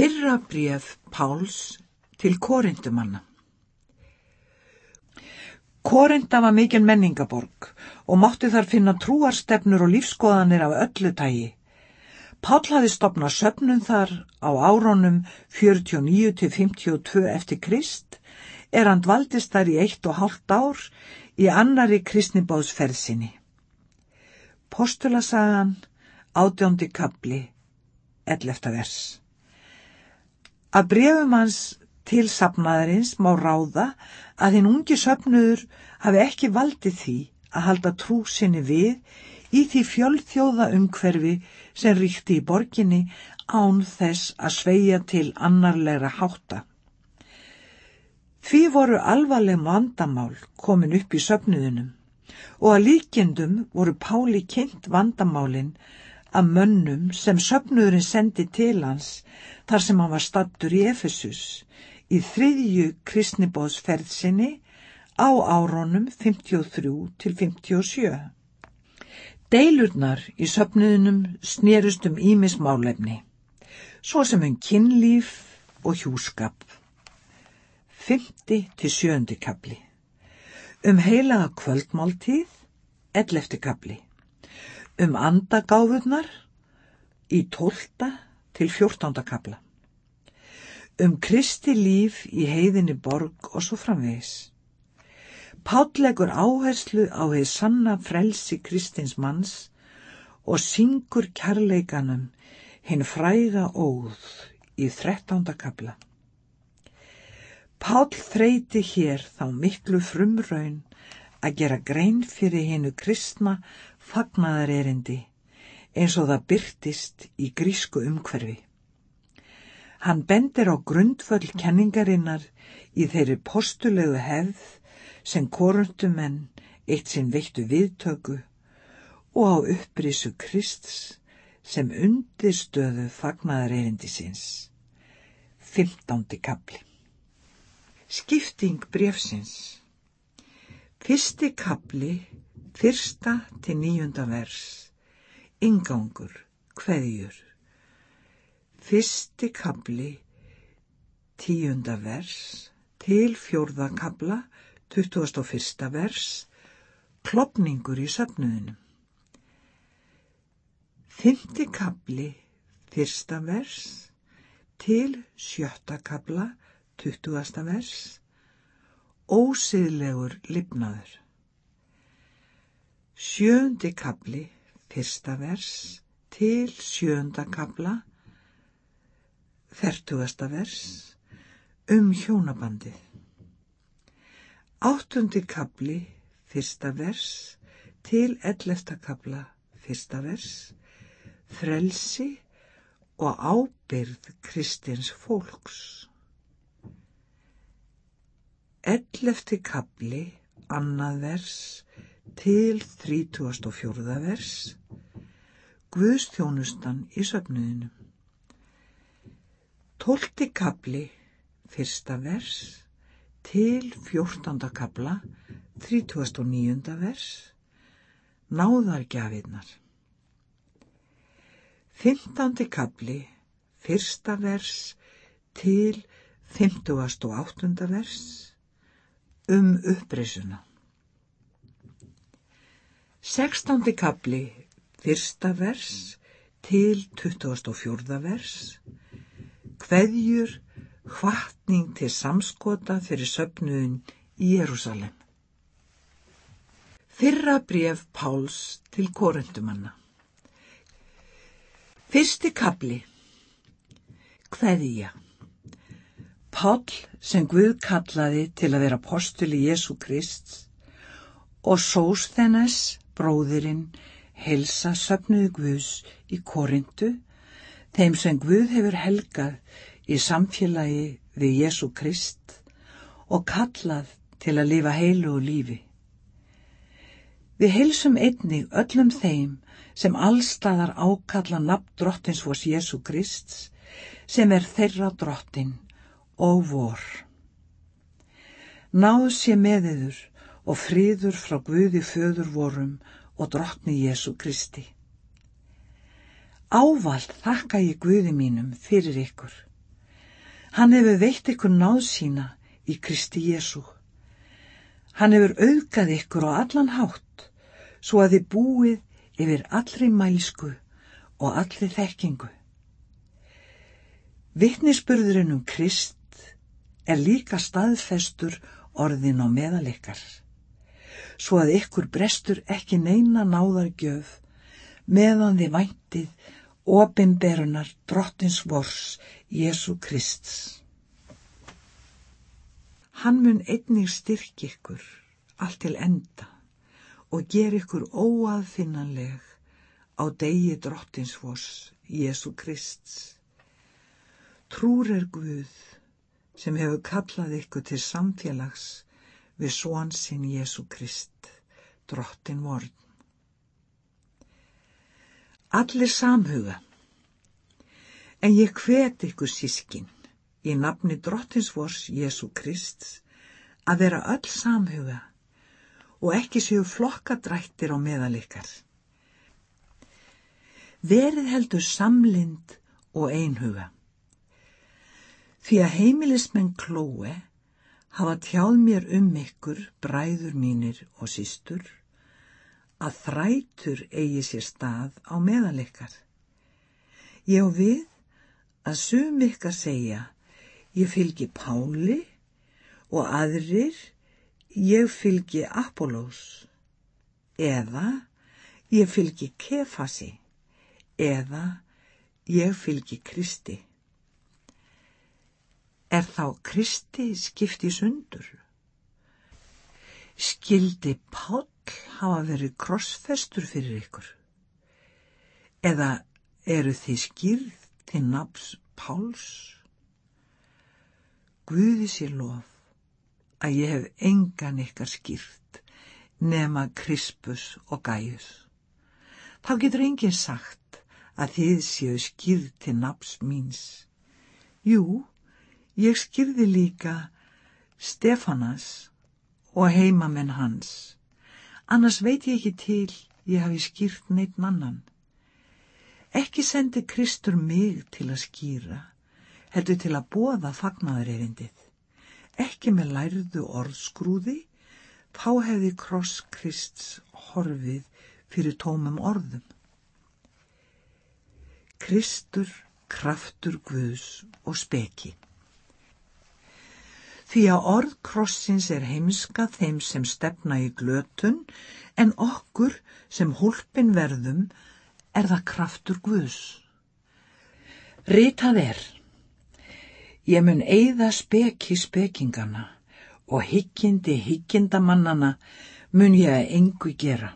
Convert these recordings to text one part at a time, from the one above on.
Fyrra bref Páls til Korindumanna Korinda var mikil menningaborg og mátti þar finna trúarstefnur og lífskoðanir af öllu tægi. Pál hafi stopnað söpnum þar á áronum 49 til 52 eftir Krist er hann dvaldist þar í eitt og hálft ár í annari kristnibáðsferðsinni. Postulasagan, átjóndi kapli, 11. vers. Að brefum hans til sapnaðarins má ráða að hinn ungi söpnuður hafi ekki valdið því að halda trú sinni við í því fjöldþjóða umhverfi sem ríkti í borginni án þess að sveia til annarlegra hátta. Því voru alvarleg vandamál komin upp í söpnuðunum og að líkjendum voru Páli kynnt vandamálinn að mönnum sem söpnuðurinn sendi til hans þar sem hann var stattur í Efesus í þriðju kristnibóðsferð sinni á áronum 53 til 57. Deilurnar í söpnuðunum snerust um ímismálefni, svo sem um kynlíf og hjúskap. 50 til 7. kapli. Um heilaga kvöldmáltíð, 11. kapli um andagáfurnar í 12. til 14. kapla. Um kristi líf í heiðinni borg og svo framvegis. Pállegur áherslu á heið sanna frelsi kristins manns og syngur kærleikanum hinn fræga óð í 13. kapla. Pál þreyti hér þá miklu frumraun að gera grein fyrir hinnu kristna fagnaðar erindi eins og það byrtist í grísku umhverfi. Hann bendir á grundvöld kenningarinnar í þeirri postulegu hefð sem korundumenn eitt sinn veittu viðtöku og á upprísu Krists sem undirstöðu fagnaðar erindi síns. 15. kapli Skipting brefsins Fyrsti kapli Fyrsta til nýjunda vers, ingangur, hveðjur. Fyrsti kabli, tíunda vers, til fjórða kabla, tuttugast og fyrsta vers, klopningur í söfnuðinu. Fymti kabli, fyrsta vers, til sjötta kabla, tuttugasta vers, ósiðlegur lifnaður. Sjöndi kabli, fyrsta vers, til sjönda kabla, fertugasta vers, um hjónabandið. Áttundi kabli, fyrsta vers, til ellefta kabla, fyrsta vers, frelsi og ábyrð kristins fólks. Ellefti kabli, annað vers, til 34. vers Guðstjónustan í söfnuðinu Tólti kapli fyrsta vers til 14. kapla 39. vers Náðargjafinnar 15. kapli fyrsta vers til 58. vers um uppreysuna Sextándi kapli, fyrsta vers til 24. vers, hveðjur hvatning til samskota fyrir söpnuðin í Jérúsalem. Fyrra bref Páls til korundumanna. Fyrsti kapli, hveðja. Pál sem Guð kallaði til að vera postul í Jésu Krist og Sósþennes bróðirinn helsa söpnuðu Guðs í Korindu, þeim sem Guð hefur helgað í samfélagi við Jésu Krist og kallað til að lifa heilu og lífi. Við heilsum einnig öllum þeim sem allstaðar ákalla nafn drottins vors Jésu Krist sem er þeirra drottin og vor. Náð sé meðiður og fríður frá Guði föður vorum og drottni Jésu Kristi. Ávald þakka ég Guði mínum fyrir ykkur, Hann hefur veitt ykkur náð sína í Kristi Jésu. Hann hefur auðgað ykkur á allan hátt svo að þið búið yfir allri mælsku og allri þekkingu. Vittnisspurðurinn um Krist er líka staðfestur orðin á meðalikar, svo að ykkur brestur ekki neina náðargjöf meðan þið væntið opinberunar drottins vors Jésu Krists. Hann mun einnig styrk ykkur allt til enda og ger ykkur óaðfinnanleg á degi drottins vors Jésu Krists. Trúr er Guð sem hefur kallað ykkur til samfélags við svonsinn Jésu Krist, drottin vorn. Allir samhuga. En ég hvet ykkur sískin í nafni drottinsvors Jésu Krist að vera öll samhuga og ekki séu flokkadrættir á meðalikar. Verið heldur samlind og einhuga. Því að heimilismenn klóe hafa tjáð mér um ykkur, bræður mínir og sístur, að þrætur eigi sér stað á meðalikar. Ég og við að sum ykkar segja ég fylgi Páli og aðrir ég fylgi Apollós eða ég fylgi Kefasi eða ég fylgi Kristi. Er þá Kristi skipti sundur? Skildi Pál hafa verið krossfestur fyrir ykkur? Eða eru þið skýrð til nafs Páls? Guði sér lof að ég hef engan ykkar skýrt nema Krispus og Gæjus. Þá getur enginn sagt að þið séu skýrð til nafs míns. Jú, ég skýrði líka Stefanas og heimamenn hans annars veit ég ekki til ég hafi skýrt neitt mannan. Ekki sendi Kristur mig til að skýra, heldur til að bóða fagnaður erindið. Ekki með lærðu orðskrúði, þá hefði kross Krists horfið fyrir tómum orðum. Kristur, kraftur Guðs og speki. Því að orð krossins er heimska þeim sem stefna í glötun en okkur sem hólpin verðum er það kraftur Guðs. Ritað er, ég mun eigða speki spekingana og hyggjindi hyggindamannana mun ég að engu gera.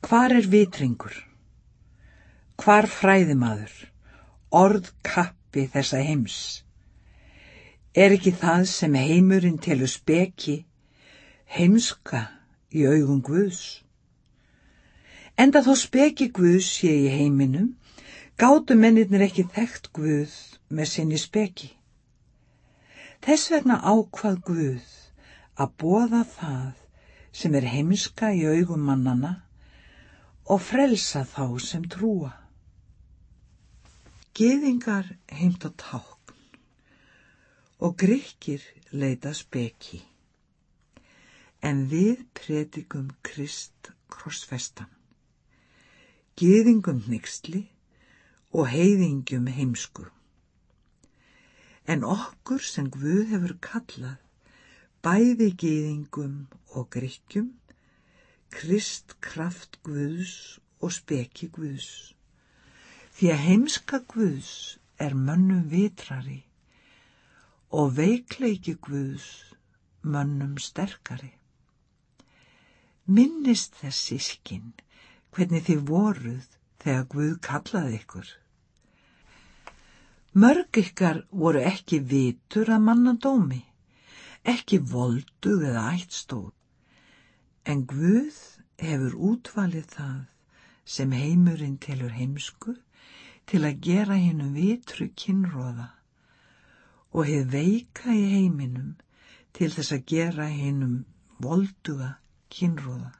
Hvar er vitringur? Hvar fræðimaður? Orð kappi þessa heims? Er ekki það sem heimurinn telur speki, heimska í augum Guðs? Enda þó speki Guðs sé í heiminum, gáttu mennirnir ekki þekkt Guð með sinni speki. Þess vegna ákvað Guð að bóða það sem er heimska í augum mannana og frelsa þá sem trúa. Geðingar heimt á ták og gríkir leita speki. En við predikum Krist krossfestan, gýðingum nýksli og heiðingjum heimsku. En okkur sem Guð hefur kallað, bæði gýðingum og gríkjum, Krist kraft Guðs og speki Guðs. Því að heimska Guðs er mönnum vitrari og veikleiki Guðs mönnum sterkari. Minnist þess sískinn hvernig þið voruð þegar Guð kallaði ykkur. Mörg ykkar voru ekki vitur að manna dómi, ekki volduð eða ættstóð, en Guð hefur útvalið það sem heimurinn telur heimsku til að gera hennum vitru kynróða og hefð veika í heiminum til þess að gera hennum volduga kynróða.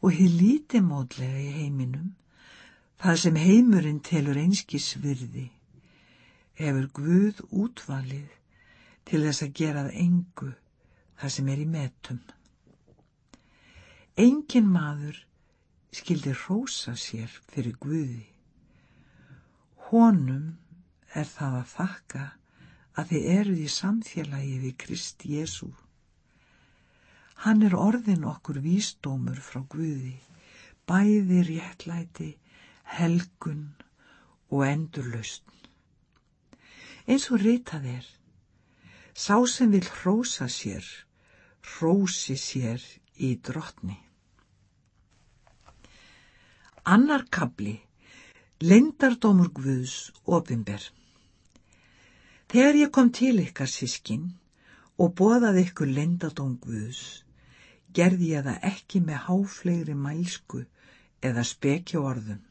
Og hefð lítið módlega í heiminum það sem heimurinn telur einskisvirði hefur Guð útvalið til þess að gerað engu það sem er í metum. Engin maður skildi rósa sér fyrir Guði. Honum er það að þakka að þið eruð í samfélagi við Krist Jésu. Hann er orðin okkur vísdómur frá Guði, bæði réttlæti, helgun og endurlausn. Eins og ritað er, sá sem vil hrósa sér, hrósi sér í drottni. Annar kabli, lendardómur Guðs, opimber. Þegar ég kom til ykkar sískin og boðaði ykkur lendardóm Guðs, gerði ég það ekki með háflegri mælsku eða spekja orðum.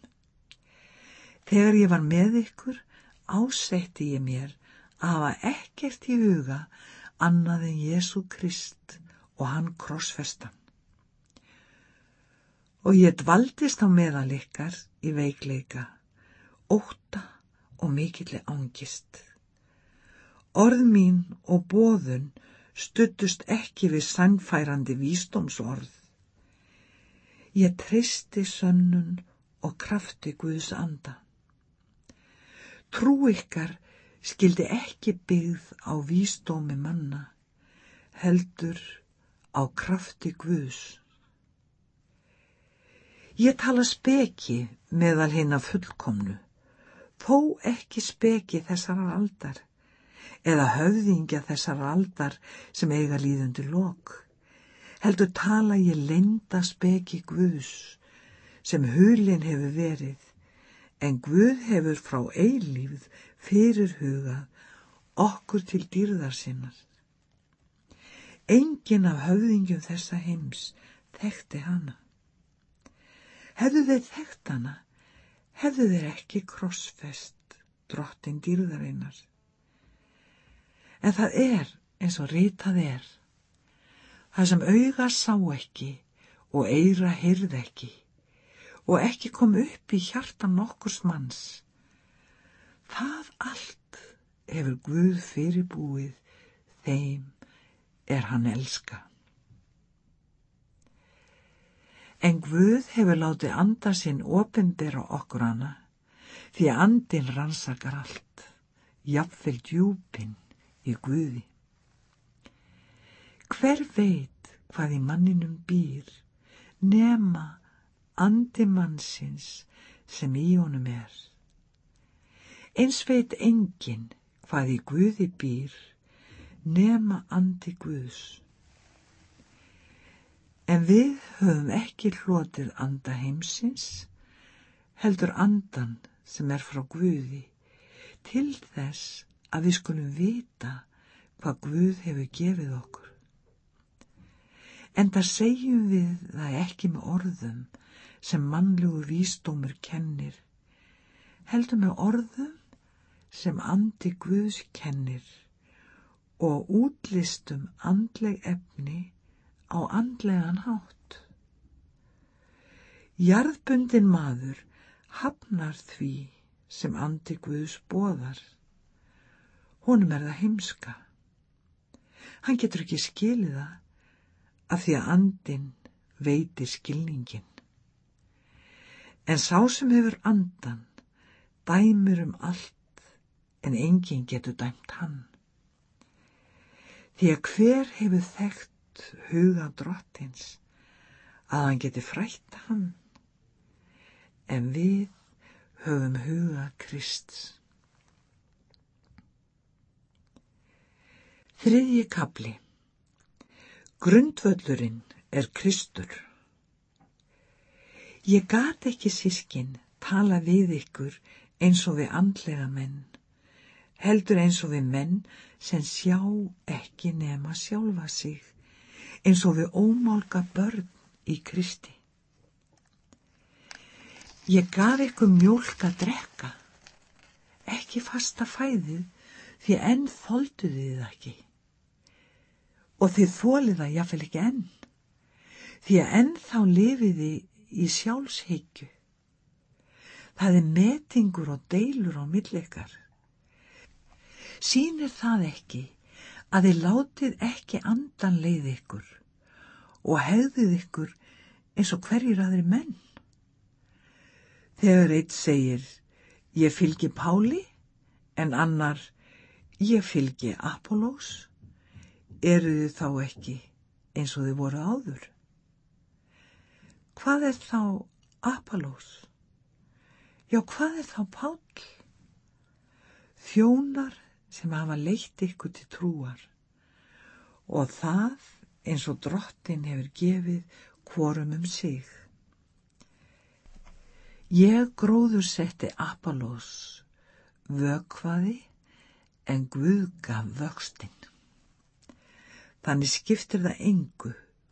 Þegar ég var með ykkur, ásetti ég mér að hafa ekkert í huga annað en Jésu Krist og hann krossfestan. Og ég dvaldist á meðal ykkar í veikleika, óta og mikilli ángist. Orð mín og bóðun stuttust ekki við sannfærandi vístómsorð. Ég tristi sönnun og krafti Guðs anda. Trú ykkar skildi ekki byggð á vísdómi manna, heldur á krafti Guðs. Ég tala speki meðal hinn af fullkomnu, þó ekki speki þessar aldar, eða höfðingja þessar aldar sem eiga líðundi lok. Heldur tala ég lenda speki Guðs, sem hulin hefur verið, en Guð hefur frá eilífð fyrir hugað okkur til dýrðar sinnar. Engin af höfðingjum þessa heims þekkti hana. Hefðu þeir þekkt hana, hefðu þeir ekki krossfest drottin dýrðarinnar. En það er eins og ritað er, það sem auga sá ekki og eira hyrð ekki og ekki kom upp í hjartan nokkurs manns. Það allt hefur Guð fyrirbúið þeim er hann elska. En Guð hefur látið anda sinn ofinbera okkur hana því andin rannsakar allt, jafnvel djúpin í Guði. Hver veit hvað í manninum býr nema andi mannsins sem í honum er. Eins veit engin hvað í Guði býr nema andi Guðs. En við höfum ekki hlotið anda heimsins, heldur andan sem er frá Guði, til þess að við skulum vita hvað Guð hefur gefið okkur. En það segjum við það ekki með orðum, sem mannlegu vísdómur kennir, heldur með orðum sem andi Guðs kennir og útlistum andleg efni á andlegan hátt. Jarðbundin maður hafnar því sem andi Guðs bóðar. Honum er það heimska. Hann getur ekki skilið það af því að andin veitir skilningin. En sá sem hefur andan dæmir um allt en enginn getur dæmt hann. Því að hver hefur þekkt huga drottins að hann geti frætt hann en við höfum huga Krist. Þriðji kapli Grundvöllurinn er Kristur. Ég gat ekki sískin tala við ykkur eins og við andlega menn, heldur eins og við menn sem sjá ekki nema sjálfa sig, eins og við ómálga börn í Kristi. Ég gaf ykkur mjólk að drekka, ekki fasta fæðið því enn þólduð þið ekki. Og þið þólið það jáfnvel ekki enn, því að enn þá lifiði í sjálfshyggju. Það er metingur og deilur á millikar. Sýnir það ekki að þið látið ekki andan leið ykkur og hegðið ykkur eins og hverjir aðri menn? Þegar eitt segir, ég fylgi Páli, en annar, ég fylgi Apollós, eru þið þá ekki eins og þið voru áður? Hvað er þá Apollós? Já, hvað er þá Pál? Þjónar sem hafa leitt ykkur til trúar og það eins og drottin hefur gefið hvorum um sig. Ég gróður setti Apollós vökvaði en Guð gaf vöxtinn. Þannig skiptir það engu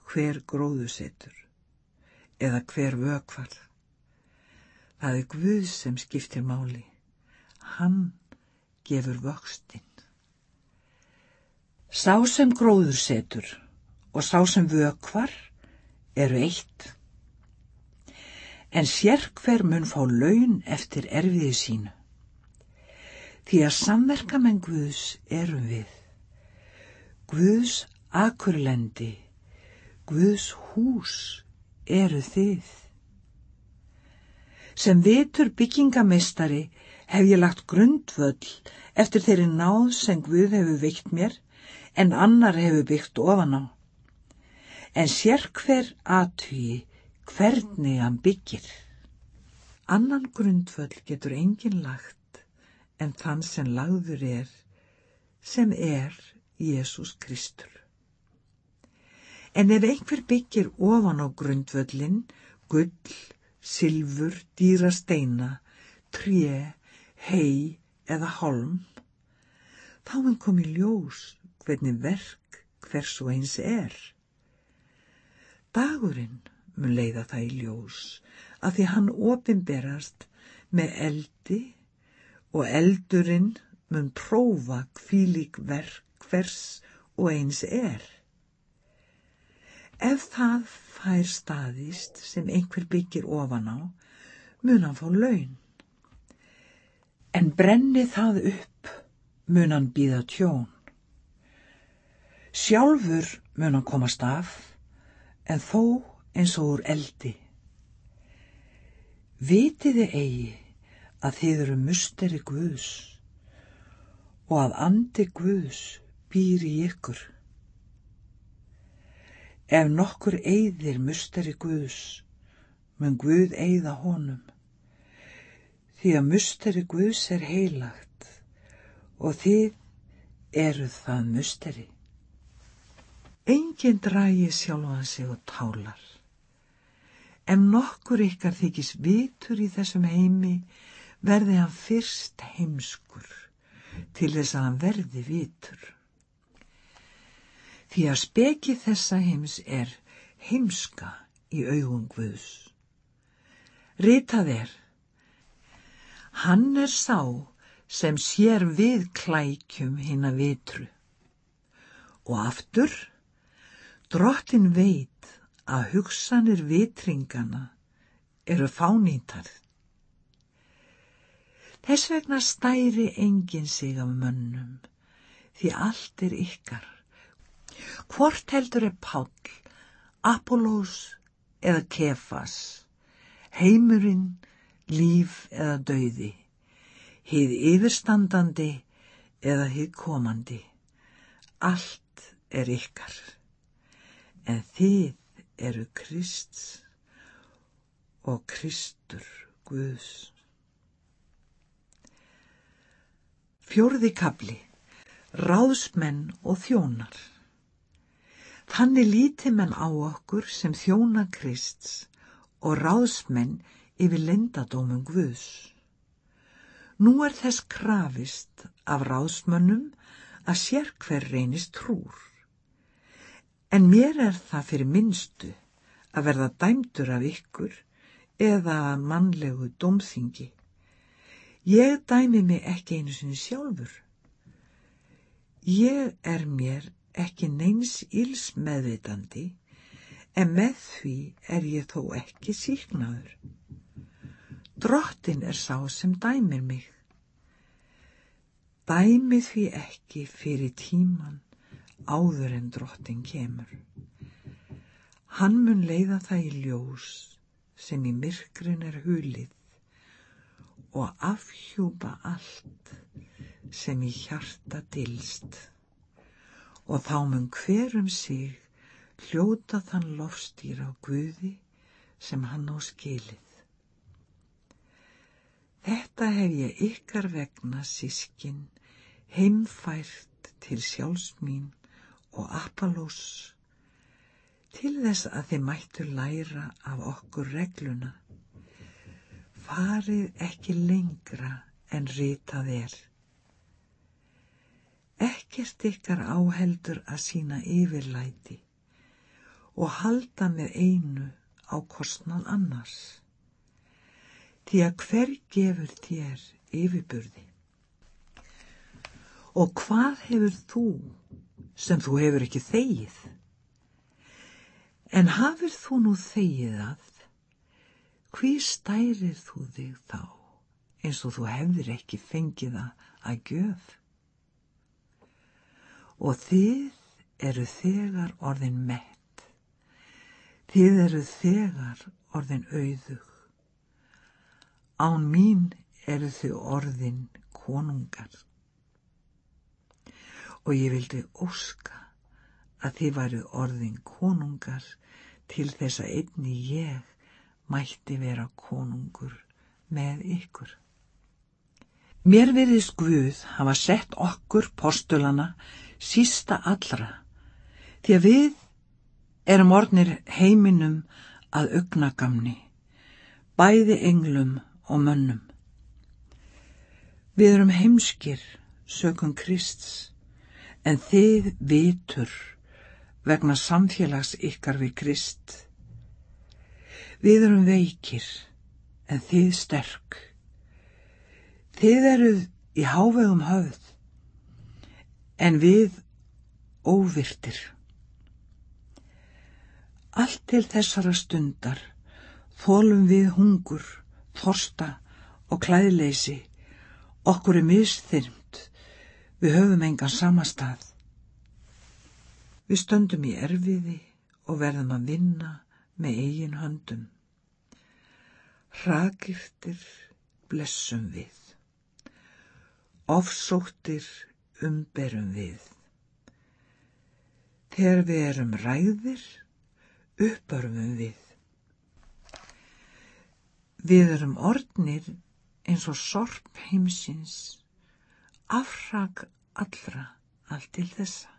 hver gróðusettur eða hver vökvar. Það er Guð sem skiptir máli. Hann gefur vöxtinn. Sá sem gróður setur og sá sem vökvar eru eitt. En sér hver mun fá laun eftir erfiði sínu. Því að samverkamenn Guðs erum við. Guðs akurlendi, Guðs hús eru þið. Sem vitur byggingamestari hef ég lagt grundvöll eftir þeirri náð sem Guð hefur veikt mér en annar hefur byggt ofan á. En sér hver aðtugi hvernig hann byggir. Annan grundvöll getur engin lagt en þann sem lagður er, sem er Jésús Kristur. En ef einhver byggir ofan á grundvöllin, gull, silfur, dýra steina, tré, hei eða holm, þá mun komi ljós hvernig verk hvers og eins er. Dagurinn mun leiða það í ljós að því hann opimberast með eldi og eldurinn mun prófa kvílik verk hvers og eins er. Ef það fær staðist sem einhver byggir ofan á, mun hann fá laun en brenni það upp mun hann býða tjón. Sjálfur mun hann komast af, en þó eins og úr eldi. Vitiði eigi að þið eru musteri Guðs og að andi Guðs býr í ykkur. Ef nokkur eigðir musteri Guðs, mun Guð eigða honum því að musteri Guðs er heilagt og þið eruð það musteri. Engin drægi sjálfan sig og tálar. Ef nokkur ykkar þykis vitur í þessum heimi, verði hann fyrst heimskur til þess að hann verði vitur. Því að speki þessa heims er heimska í augum Guðs. Ritað er Hann er sá sem sér við klækjum hinn að vitru. Og aftur, drottin veit að hugsanir vitringana eru fánýtar. Þess vegna stæri engin sig af mönnum, því allt er ykkar. Hvort heldur er Páll, Apollós eða Kefas, heimurinn líf eða dauði, hið yfirstandandi eða hið komandi. Allt er ykkar, en þið eru Krists og Kristur Guðs. Fjórði kabli, ráðsmenn og þjónar. Þannig líti menn á okkur sem þjóna Krists og ráðsmenn yfir lendadómum Guðs. Nú er þess krafist af ráðsmönnum að sér hver reynist trúr. En mér er það fyrir minnstu að verða dæmdur af ykkur eða mannlegu dómþingi. Ég dæmi mig ekki einu sinni sjálfur. Ég er mér ekki neins íls meðvitandi, en með því er ég þó ekki síknaður. Drottin er sá sem dæmir mig. Dæmi því ekki fyrir tíman áður en drottin kemur. Hann mun leiða það í ljós sem í myrkrin er hulið og afhjúpa allt sem í hjarta dilst og þá mun hver um sig hljóta þann lofstýr á Guði sem hann á skilið. Þetta hef ég ykkar vegna sískin heimfært til sjálfs mín og Apollos til þess að þið mættu læra af okkur regluna. Farið ekki lengra en ritað er. Ekkert ykkar áheldur að sína yfirlæti og halda með einu á kostnað annars því að hver gefur þér yfirburði. Og hvað hefur þú sem þú hefur ekki þegið? En hafið þú nú þegið að, hví stærir þú þig þá eins og þú hefðir ekki fengið það að gjöf? Og þið eru þegar orðin mett, þið eru þegar orðin auðug Án mín eru þau orðin konungar. Og ég vildi óska að þið væru orðin konungar til þess að einni ég mætti vera konungur með ykkur. Mér veriðs Guð hafa sett okkur postulana sísta allra því að við erum orðnir heiminum að augnagamni, bæði englum og mönnum. Við erum heimskir, sökum Krists, en þið vitur vegna samfélags ykkar við Krist. Við erum veikir, en þið sterk. Þið eruð í hávegum höfð, en við óvirtir. Allt til þessara stundar þólum við hungur, þorsta og klæðleysi, okkur er misþyrmt, við höfum engan samastað. Við stöndum í erfiði og verðum að vinna með eigin höndum. Ragirtir blessum við, ofsóttir umberum við. Þegar við erum ræðir, uppörfum við. Við erum orðnir eins og sorp heimsins, afrag allra allt til þessa.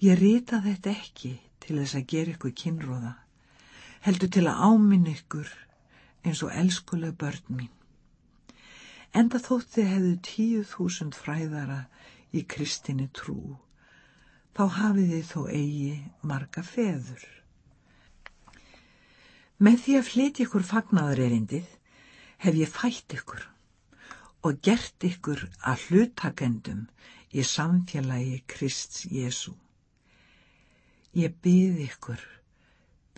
Ég rita þetta ekki til þess að gera ykkur kynróða, heldur til að áminna ykkur eins og elskuleg börn mín. Enda þótti hefðu tíu þúsund fræðara í kristinni trú, þá hafið þið þó eigi marga feður. Með því að flytja ykkur fagnadarerindið hef ég fætt ykkur og gert ykkur að hlutakendum í samfélagi Krist Jésu. Ég byð ykkur,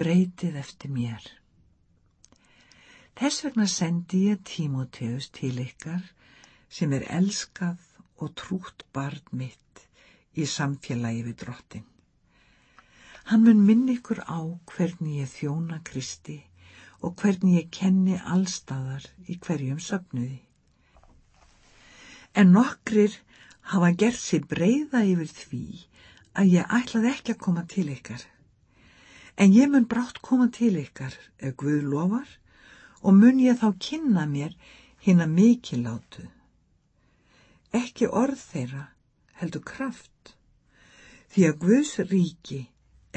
breytið eftir mér. Þess vegna sendi ég Tímoteus til ykkar sem er elskað og trútt barn mitt í samfélagi við drottin. Hann mun minni ykkur á hvernig ég þjóna Kristi og hvernig ég kenni allstaðar í hverjum söfnuði. En nokkrir hafa gert sér breyða yfir því að ég ætlaði ekki að koma til ykkar. En ég mun brátt koma til ykkar ef Guð lofar og mun ég þá kynna mér hinn að mikilátu. Ekki orð þeirra heldur kraft, því að Guðs ríki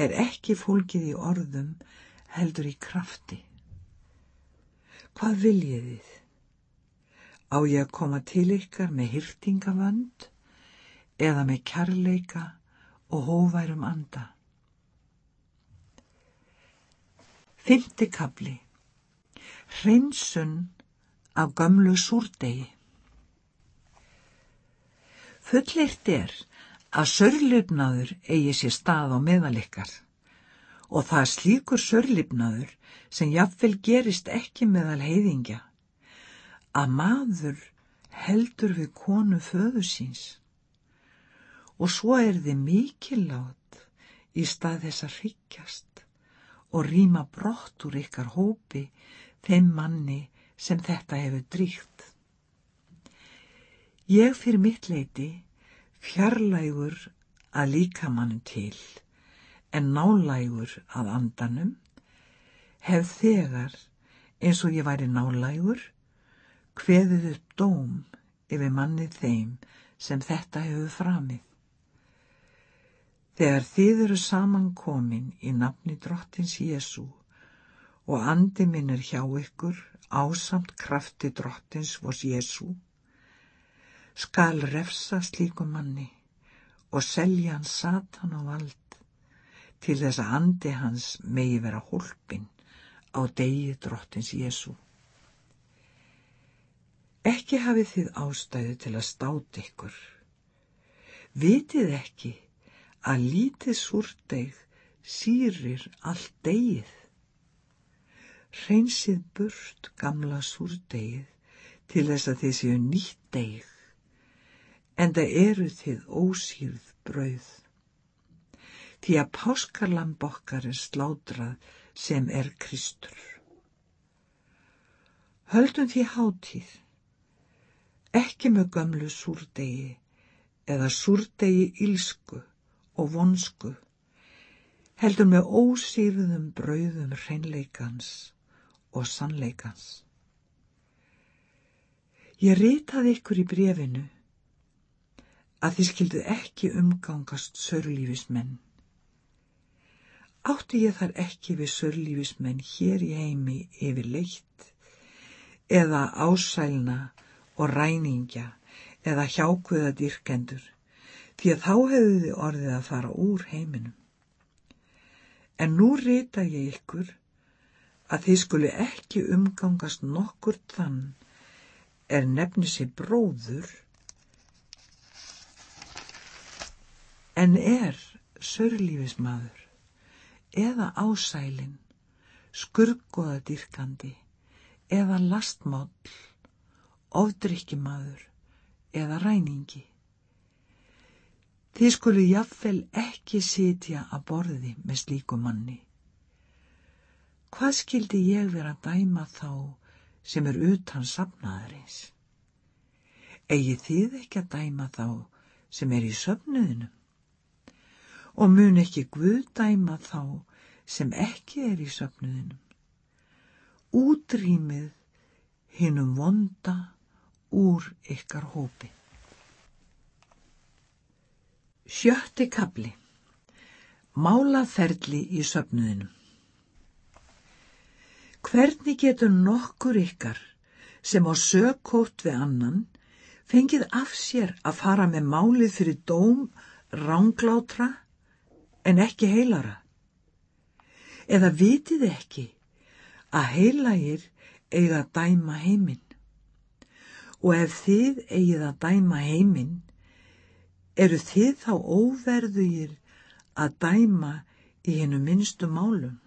er ekki fólkið í orðum heldur í krafti. Hvað viljið þið? Á ég að koma til ykkar með hýrtingavönd eða með kærleika og hóværum anda? Fymti kabli Hreinsun af gömlu súrdegi. Fullirt er að sörlifnaður eigi sér stað á meðalikkar og það slíkur sörlifnaður sem jafnvel gerist ekki meðal heiðingja að maður heldur við konu föðu síns. Og svo er þið mikillát í stað þess að hryggjast og rýma brott úr ykkar hópi þeim manni sem þetta hefur dríkt. Ég fyrir mitt leiti fjarlægur að líka mannum til en nálægur að andanum hef þegar eins og ég væri nálægur hveðið upp dóm yfir mannið þeim sem þetta hefur framið. Þegar þið eru samankomin í nafni drottins Jésu og andi minn er hjá ykkur ásamt krafti drottins vors Jésu, skal refsa slíkum manni og selja hann satan á vald til þess að andi hans megi vera hólpin á degi drottins Jésu. Ekki hafið þið ástæðu til að státa ykkur. Vitið ekki að lítið súrdeig sírir allt degið. Hreinsið burt gamla súrdeigið til þess að þið séu nýtt deig, en það eru þið ósýrð brauð. Því að páskarlamb okkar er slátrað sem er Kristur. Höldum því hátíð, ekki með gamlu súrdegi eða súrdegi ílsku, og vonsku, heldur með ósýrðum brauðum hreinleikans og sannleikans. Ég ritaði ykkur í brefinu að þið skildu ekki umgangast sörlífismenn. Átti ég þar ekki við sörlífismenn hér í heimi yfir leitt eða ásælna og ræningja eða hjákvöða dyrkendur því að þá hefðu þið orðið að fara úr heiminum. En nú rita ég ykkur að þið skuli ekki umgangast nokkur þann er nefni sér bróður en er sörlífismadur eða ásælin, skurgoðadýrkandi eða lastmáll, ofdrykkimadur eða ræningi. Þið skulu jafnvel ekki sitja að borði með slíku manni. Hvað skildi ég vera að dæma þá sem er utan safnaðarins? Egi þið ekki að dæma þá sem er í söfnuðinu? Og mun ekki Guð dæma þá sem ekki er í söfnuðinu? Útrýmið hinnum vonda úr ykkar hópi. Sjötti kapli Málaferli í söfnuðinum Hvernig getur nokkur ykkar sem á sökkótt við annan fengið af sér að fara með málið fyrir dóm ránglátra en ekki heilara? Eða vitið ekki að heilagir eiga að dæma heiminn? Og ef þið eigið að dæma heiminn eru þið þá óverðugir að dæma í hennu minnstu málum?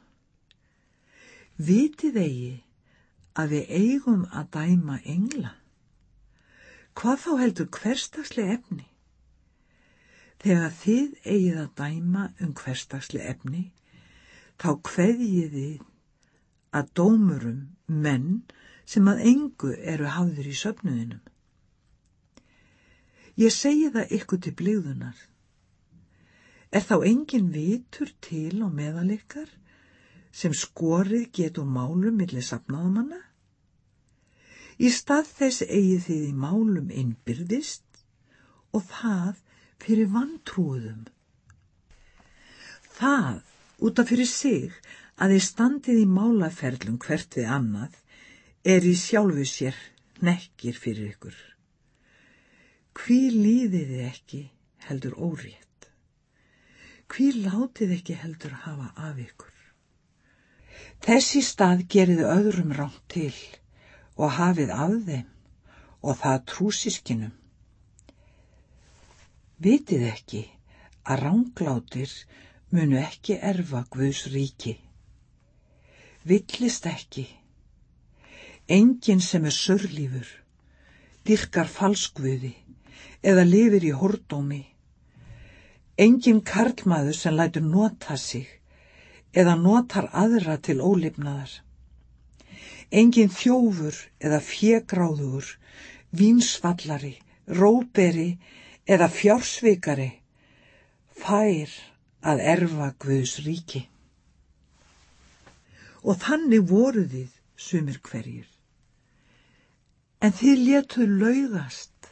Vitið eigi að við eigum að dæma engla? Hvað þá heldur hverstagsli efni? Þegar þið eigið að dæma um hverstagsli efni, þá hveðjið þið að dómurum menn sem að engu eru hafður í söfnuðinum. Ég segi það ykkur til blíðunar. Er þá engin vitur til og meðalikar sem skorið getur málum millir sapnaðamanna? Í stað þess eigið þið í málum innbyrðist og það fyrir vantrúðum. Það, út af fyrir sig, að þið standið í málaferlum hvert við annað, er í sjálfu sér nekkir fyrir ykkur. Hví líðið þið ekki heldur órétt? Hví látið ekki heldur hafa af ykkur? Þessi stað geriðu öðrum ránt til og hafið af þeim og það trúsiskinum. Vitið ekki að ránglátir munu ekki erfa Guðs ríki. Villist ekki. Engin sem er sörlífur dyrkar falskviði eða lifir í hordómi. Engin karlmaður sem lætur nota sig eða notar aðra til ólifnaðar. Engin þjófur eða fjegráður, vínsvallari, róberi eða fjársvikari fær að erfa Guðs ríki. Og þannig voru þið sumir hverjir. En þið letuð laugast,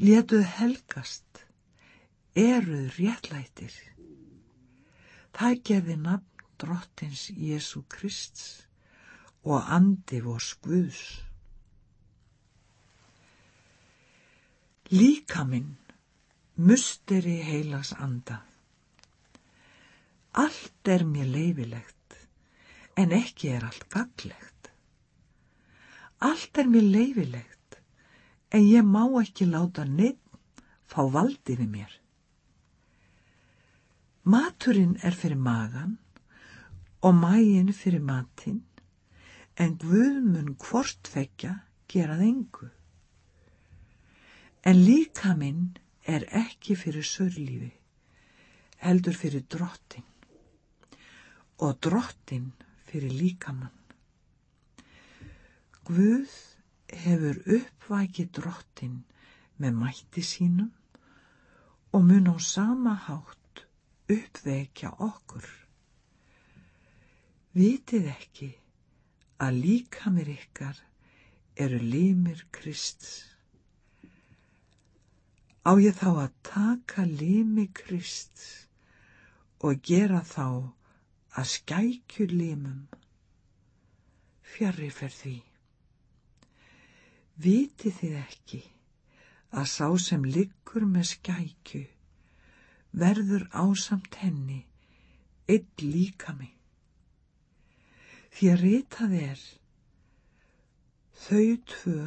letuð helgast, eruð réttlætir. Það gerði nafn drottins Jésu Krist og andi vors Guðs. Líkaminn, musteri heilas anda. Allt er mér leifilegt, en ekki er allt gaglegt. Allt er mér leifilegt, en ég má ekki láta neitt fá valdi við mér. Maturinn er fyrir magan og mægin fyrir matinn, en Guðmun hvort vekja gerað engu. En líka minn er ekki fyrir sörlífi, heldur fyrir drottin og drottin fyrir líkamann. Guð hefur uppvækið drottin með mætti sínum og mun á sama hátt uppvekja okkur. Vitið ekki að líkamir ykkar eru limir Krist. Á ég þá að taka limi Krist og gera þá að skækju limum fjarrir fer því. Viti þið ekki að sá sem liggur með skækju verður ásamt henni eitt líkami. Því að ritað er þau tvö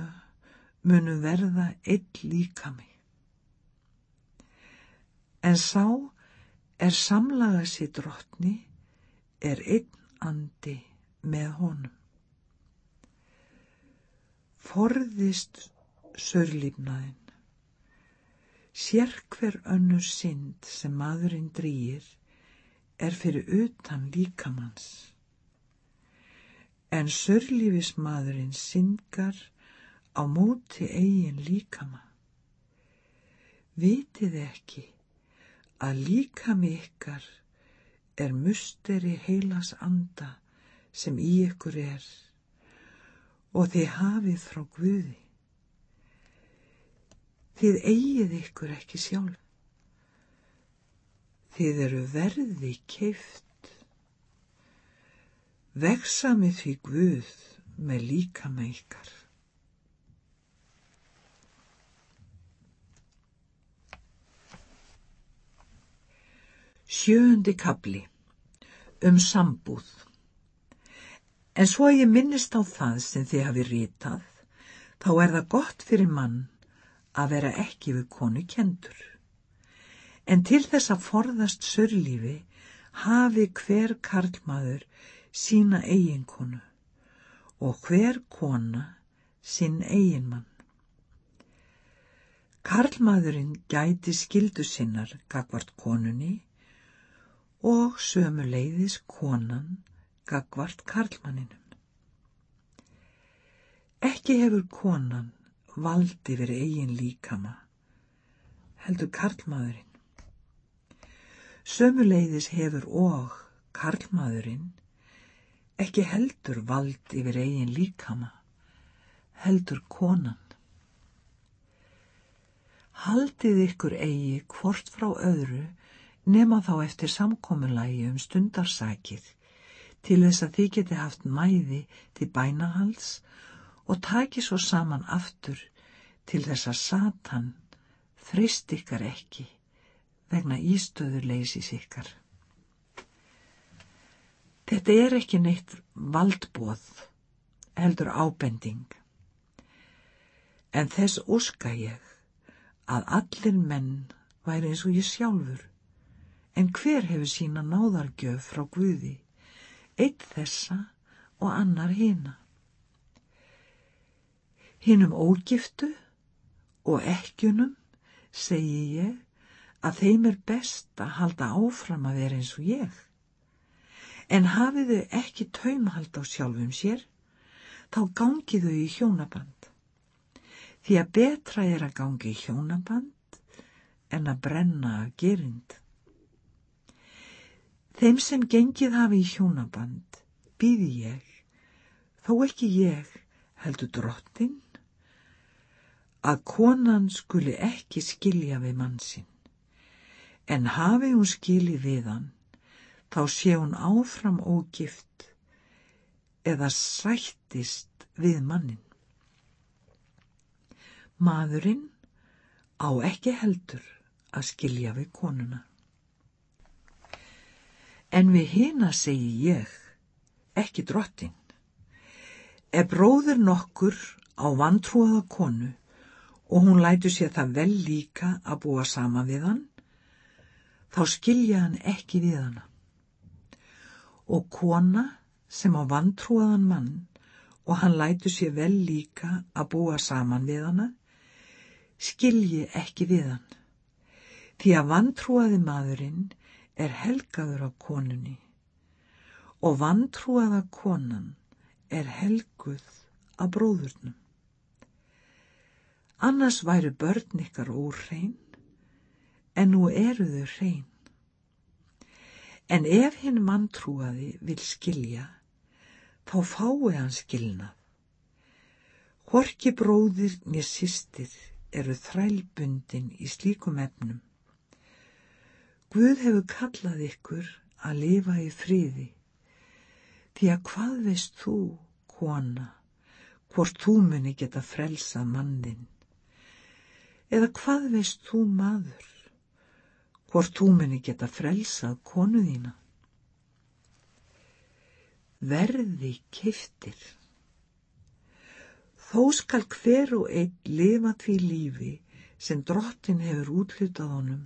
munum verða eitt líkami. En sá er samlaga sér drottni er einn andi með honum. Forðist sörlífnaðin. Sér hver önnur synd sem maðurinn drýir er fyrir utan líkamanns. En sörlífismadurinn syngar á móti eigin líkama. Vitið ekki að líkami ykkar er musteri heilas anda sem í ykkur er og þið hafið frá Guði. Þið eigið ykkur ekki sjálf. Þið eru verði keift. Veksa með því Guð með líka með ykkar. Sjöundi kabli um sambúð. En svo að ég minnist á það sem þið hafi ritað, þá er það gott fyrir mann að vera ekki við konu kendur. En til þess að forðast sörlífi hafi hver karlmaður sína eiginkonu og hver kona sinn eiginmann. Karlmaðurinn gæti skildu sinnar gagvart konunni og sömu leiðis konan gagvart karlmanninum. Ekki hefur konan valdi verið eigin líkama, heldur karlmaðurinn. Sömu leiðis hefur og karlmaðurinn ekki heldur vald yfir eigin líkama, heldur konan. Haldið ykkur eigi hvort frá öðru nema þá eftir samkominlægi um stundarsakið til þess að þið geti haft mæði til bænahalds og taki svo saman aftur til þess að Satan þrist ykkar ekki vegna ístöðurleysis ykkar. Þetta er ekki neitt valdbóð, heldur ábending, en þess óska ég að allir menn væri eins og ég sjálfur En hver hefur sína náðargjöf frá Guði? Eitt þessa og annar hina. Hinnum ógiftu og ekkjunum segi ég að þeim er best að halda áfram að vera eins og ég. En hafiðu ekki taumhald á sjálfum sér, þá gangiðu í hjónaband. Því að betra er að gangi í hjónaband en að brenna gerind. Þeim sem gengið hafi í hjónaband býði ég, þó ekki ég heldur drottin, að konan skuli ekki skilja við mann sinn, en hafi hún skilji við hann, þá sé hún áfram ógift eða sættist við mannin. Maðurinn á ekki heldur að skilja við konuna. En við hina segi ég, ekki drottin. Ef bróður nokkur á vantrúaða konu og hún lætu sér það vel líka að búa sama við hann, þá skilja hann ekki við hana. Og kona sem á vantrúaðan mann og hann lætu sér vel líka að búa saman við hana, skilji ekki við hann. Því að vantrúaði maðurinn er helgaður á konunni og vantrúaða konan er helguð á bróðurnum annars væru börn ykkar úrrein, en nú eru þau hrein. En ef hinn manntrúaði vil skilja, þá fái hann skilnað. Horki bróðir mér sýstir eru þrælbundin í slíkum efnum. Guð hefur kallað ykkur að lifa í friði, því að hvað veist þú, kona, hvort þú muni geta frelsað mannin? Eða hvað veist þú maður, hvort þú muni geta frelsað konu þína? Verði kiftir. Þó skal hver og einn lifa því lífi sem drottin hefur útlutað honum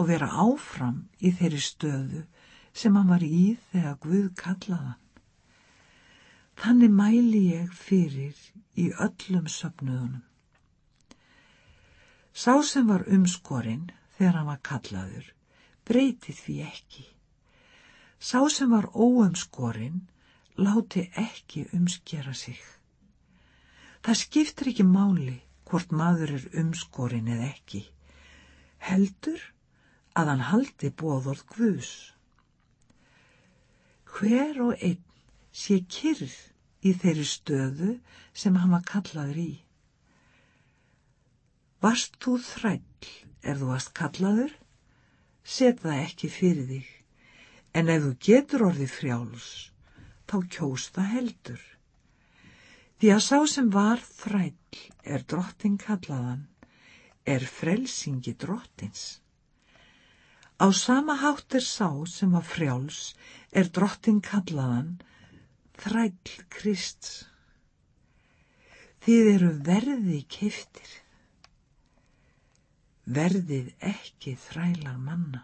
og vera áfram í þeirri stöðu sem hann var í þegar Guð kallaðan. Þannig mæli ég fyrir í öllum söpnuðunum. Sá sem var umskorinn þegar hann var kallaður breyti því ekki. Sá sem var óumskorinn láti ekki umskjara sig. Það skiptir ekki máli hvort maður er umskorinn eða ekki. Heldur að hann haldi bóðorð Guðs. Hver og einn sé kyrð í þeirri stöðu sem hann var kallaður í. Varst þú þræll er þú varst kallaður? Set það ekki fyrir þig, en ef þú getur orðið frjáls, þá kjós það heldur. Því að sá sem var þræll er drottin kallaðan, er frelsingi drottins. Á sama hátt er sá sem var frjáls er drottin kallaðan, þræll Krist. Þið eru verði keiftir verðið ekki þrælar manna.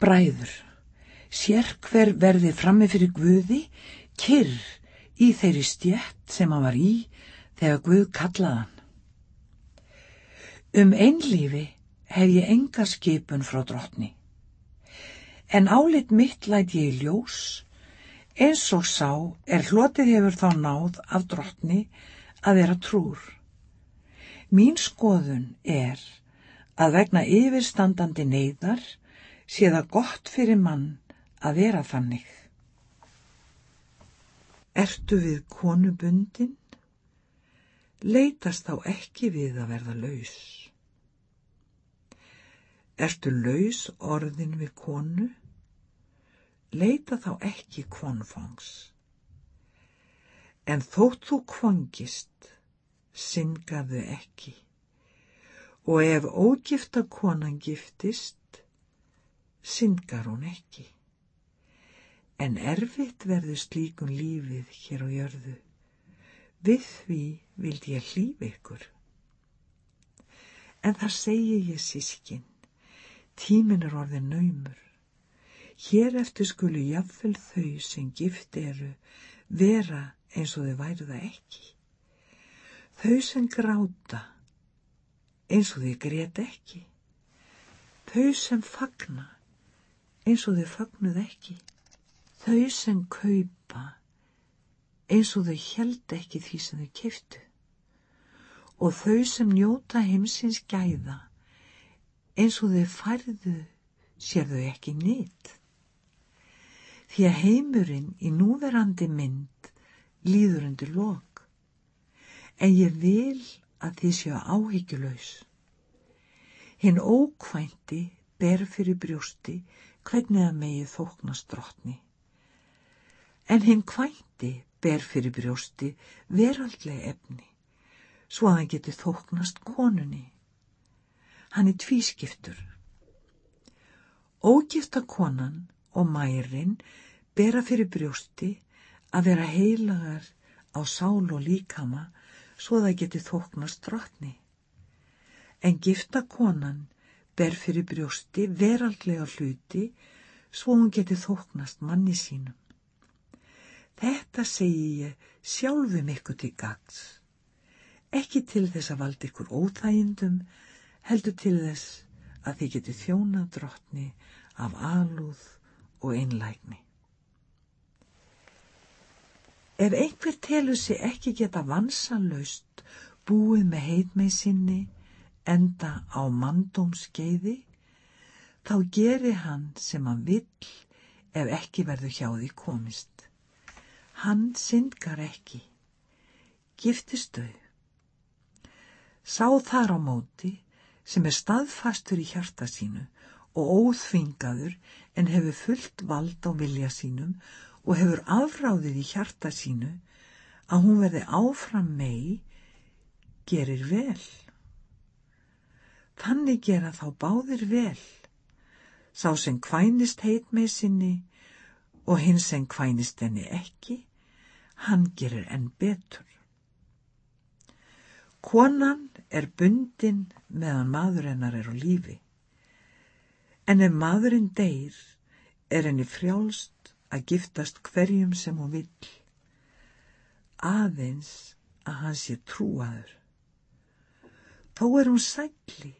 Bræður, sér hver verði frammi fyrir Guði, kyrr í þeirri stjætt sem hann var í þegar Guð kallaðan. Um einlífi hef ég enga skipun frá drottni, en álit mitt læt ég í ljós, eins og sá er hlotið hefur þá náð af drottni að vera trúr. Mín skoðun er að vegna yfirstandandi neyðar sé það gott fyrir mann að vera þannig. Ertu við konubundin? Leitast þá ekki við að verða laus. Ertu laus orðin við konu? Leita þá ekki konfangs. En þótt þú kvangist, syngaðu ekki. Og ef ógifta konan giftist, syngar hún ekki. En erfitt verður slíkun lífið hér á jörðu. Við því vildi ég hlýf ykkur. En það segi ég sískin, tímin er orðin naumur. Hér eftir skulu jafnvel þau sem gift eru vera eins og þau væru það ekki. Þau sem gráta eins og þau grét ekki. Þau sem fagna eins og þau fagnuð ekki. Þau sem kaupa eins og þau held ekki því sem þau keftu. Og þau sem njóta heimsins gæða eins og þau færðu sér þau ekki nýtt. Því að heimurinn í núverandi mynd líður undir lok. En ég vil að þið séu áhyggjulaus. Hinn ókvænti ber fyrir brjósti hvernig að megið þóknast drottni. En hinn kvænti ber fyrir brjósti veraldlega efni, svo að hann geti þóknast konunni. Hann er tvískiptur. Ógifta konan og mærin bera fyrir brjósti að vera heilagar á sál og líkama svo það geti þóknast drottni. En gifta konan ber fyrir brjósti veraldlega hluti svo hún geti þóknast manni sínum. Þetta segi ég sjálfum ykkur til gags. Ekki til þess að valda ykkur óþægindum, heldur til þess að þið geti þjónað drottni af alúð og einlægni. Ef einhver telur sig ekki geta vansanlaust búið með heitmeið sinni enda á mandómskeiði, þá gerir hann sem hann vill ef ekki verður hjá því komist. Hann syndgar ekki, giftist þau. Sá þar á móti sem er staðfastur í hjarta sínu og óþvingaður en hefur fullt vald á vilja sínum og hefur afráðið í hjarta sínu að hún verði áfram mei, gerir vel. Þannig gera þá báðir vel, sá sem kvænist heit með sinni og hinn sem kvænist henni ekki, hann gerir enn betur. Konan er bundin meðan maður hennar er á lífi, en ef maðurinn deyr er henni frjálst að giftast hverjum sem hún vill, aðeins að hann sé trúaður. Þó er hún sækli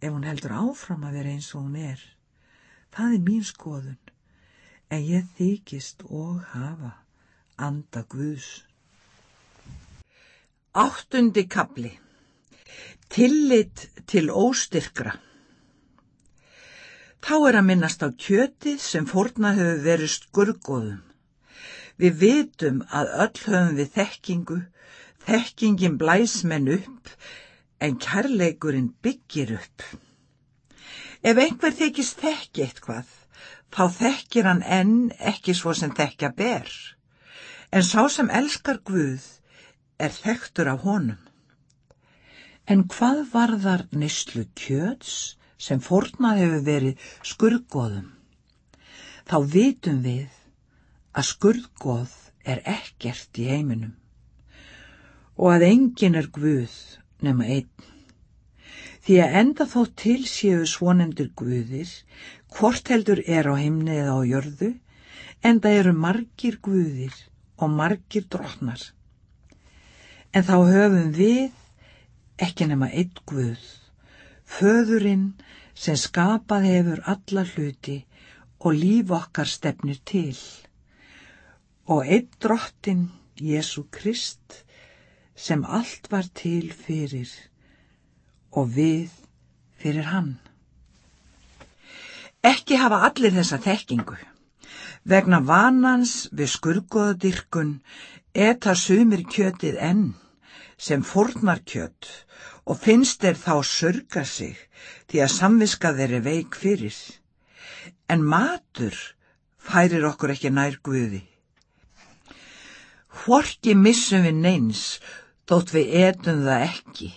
ef hún heldur áfram að vera eins og hún er. Það er mín skoðun, en ég þykist og hafa anda Guðs. Áttundi kapli Tillit til óstyrkra Þá er að minnast á kjötið sem forna hefur verið skurgoðum. Við vitum að öll höfum við þekkingu, þekkingin blæs menn upp, en kærleikurinn byggir upp. Ef einhver þykist þekki eitthvað, þá þekkir hann enn ekki svo sem þekkja ber, en sá sem elskar Guð er þekktur af honum. En hvað varðar nýslu kjöts sem fornað hefur verið skurðgóðum? Þá vitum við að skurðgóð er ekkert í heiminum og að engin er Guð nema einn. Því að enda þó til séu svonendur Guðir, hvort heldur er á heimni eða á jörðu, enda eru margir Guðir og margir drotnar. En þá höfum við ekki nema einn Guð, föðurinn sem skapað hefur alla hluti og líf okkar stefnir til. Og einn drottin, Jésu Krist, sem allt var til fyrir og við fyrir hann. Ekki hafa allir þessa þekkingu. Vegna vanans við skurgoðadirkun eta sumir kjötið enn sem fornar kjött og finnst þeir þá sörga sig því að samviska þeir er veik fyrir. En matur færir okkur ekki nær Guði. Hvorki missum við neins þótt við etum það ekki,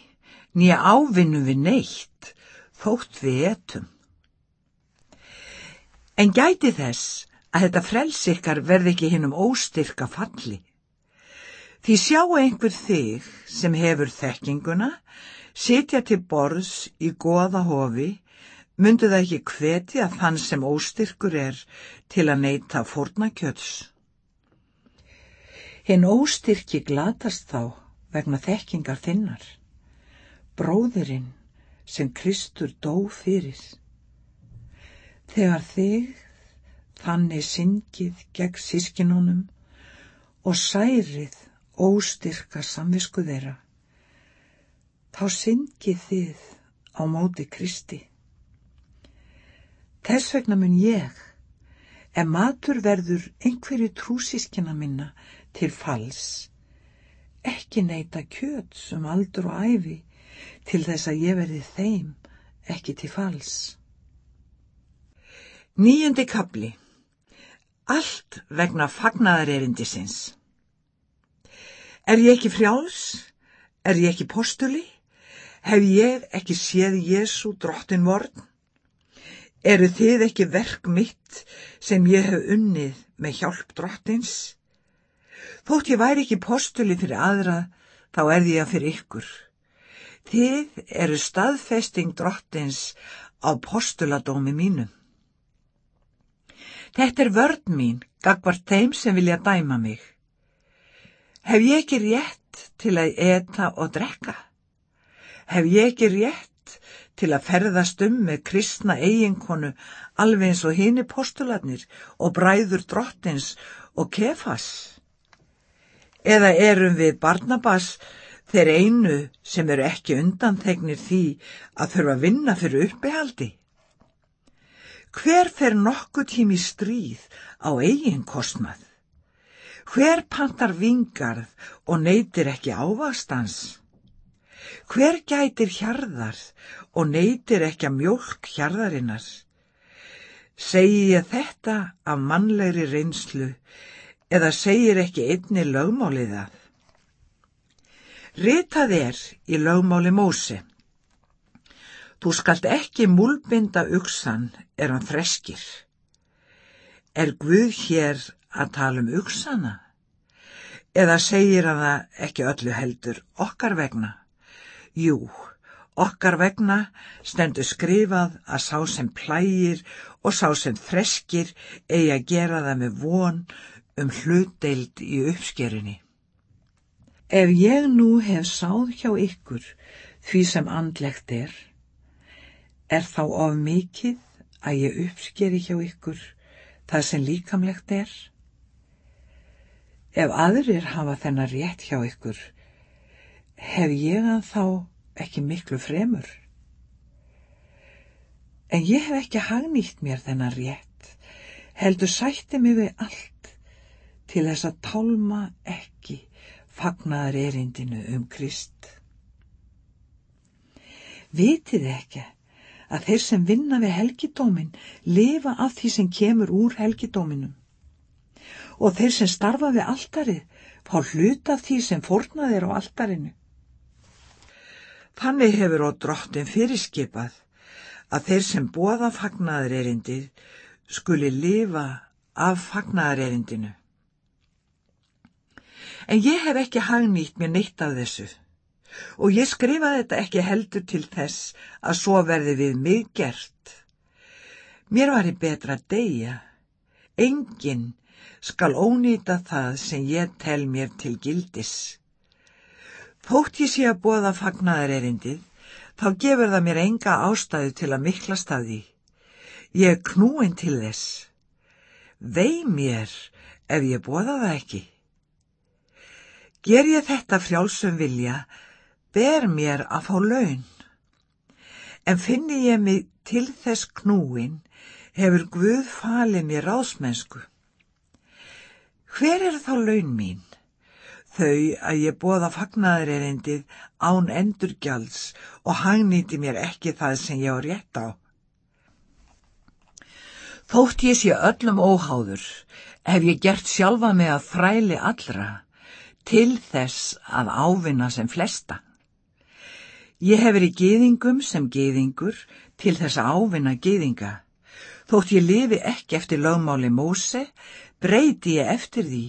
nýja ávinnum við neitt þótt við etum. En gæti þess að þetta frelsikkar verði ekki hinn um óstyrka falli. Því sjá einhver þig sem hefur þekkinguna, sitja til borðs í goða hofi, myndu það ekki hveti að þann sem óstyrkur er til að neyta fórnakjöts. Hinn óstyrki glatast þá vegna þekkingar þinnar. Bróðurinn sem Kristur dó fyrir. Þegar þig þannig syngið gegn sískinunum og særið óstyrka samvisku þeirra, þá syngið þið á móti Kristi. Þess vegna mun ég, ef matur verður einhverju trúsískina minna til fals, ekki neyta kjöt sem aldur og æfi til þess að ég verði þeim ekki til fals. Nýjundi kapli Allt vegna fagnaðarerindisins Er ég ekki frjáls? Er ég ekki postuli? Hef ég ekki séð Jésu drottin vorn? Eru þið ekki verk mitt sem ég hef unnið með hjálp drottins? Þótt ég væri ekki postuli fyrir aðra, þá er því að fyrir ykkur. Þið eru staðfesting drottins á postuladómi mínum. Þetta er vörd mín, gagvart þeim sem vilja dæma mig. Hef ég ekki rétt til að eta og drekka? Hef ég ekki rétt til að ferðast um með kristna eiginkonu alveg eins og hini postuladnir og bræður drottins og kefas? Eða erum við Barnabas þeir einu sem eru ekki undanþegnir því að þurfa að vinna fyrir uppehaldi? Hver fer nokkuð tími stríð á eigin kostnað? Hver pantar vingarð og neytir ekki ávastans? Hver gætir hjarðar og neytir ekki að mjölk hjarðarinnar? Segji ég þetta af mannlegri reynslu eða segir ekki einni lögmálið það. Ritað er í lögmáli Móse. Þú skalt ekki múlbinda uksan er hann freskir. Er Guð hér að tala um uksana? Eða segir hann það ekki öllu heldur okkar vegna? Jú, okkar vegna stendur skrifað að sá sem plægir og sá sem freskir eigi að gera það með von um hlutdeild í uppskerinni. Ef ég nú hef sáð hjá ykkur því sem andlegt er, er þá of mikið að ég uppskeri hjá ykkur það sem líkamlegt er? Ef aðrir hafa þennar rétt hjá ykkur, hef ég að þá ekki miklu fremur? En ég hef ekki hagnýtt mér þennar rétt, heldur sætti mig við allt til þess að tálma ekki fagnaðar erindinu um Krist. Vitið ekki að þeir sem vinna við helgidómin lifa af því sem kemur úr helgidóminum og þeir sem starfa við altarið fá hluta af því sem fornað er á altarinu. Þannig hefur á drottin fyrirskipað að þeir sem bóða fagnaðar erindið skuli lifa af fagnaðar erindinu en ég hef ekki hagnýtt mér neitt af þessu og ég skrifaði þetta ekki heldur til þess að svo verði við mig gert. Mér var í betra að deyja. Engin skal ónýta það sem ég tel mér til gildis. Þótt ég sé að bóða fagnaðar erindið, þá gefur það mér enga ástæðu til að mikla staði. Ég er knúin til þess. Vei mér ef ég bóða það ekki. Ger ég þetta frjálsum vilja, ber mér að fá laun. En finni ég mig til þess knúin, hefur Guð falið mér ráðsmennsku. Hver er þá laun mín? Þau að ég bóða fagnaður erindið án endurgjalds og hangnýti mér ekki það sem ég á rétt á. Þótt ég sé öllum óháður, hef ég gert sjálfa mig að þræli allra til þess að ávinna sem flesta. Ég hef verið geðingum sem geðingur til þess að ávinna geðinga. Þótt ég lifi ekki eftir lögmáli Móse, breyti ég eftir því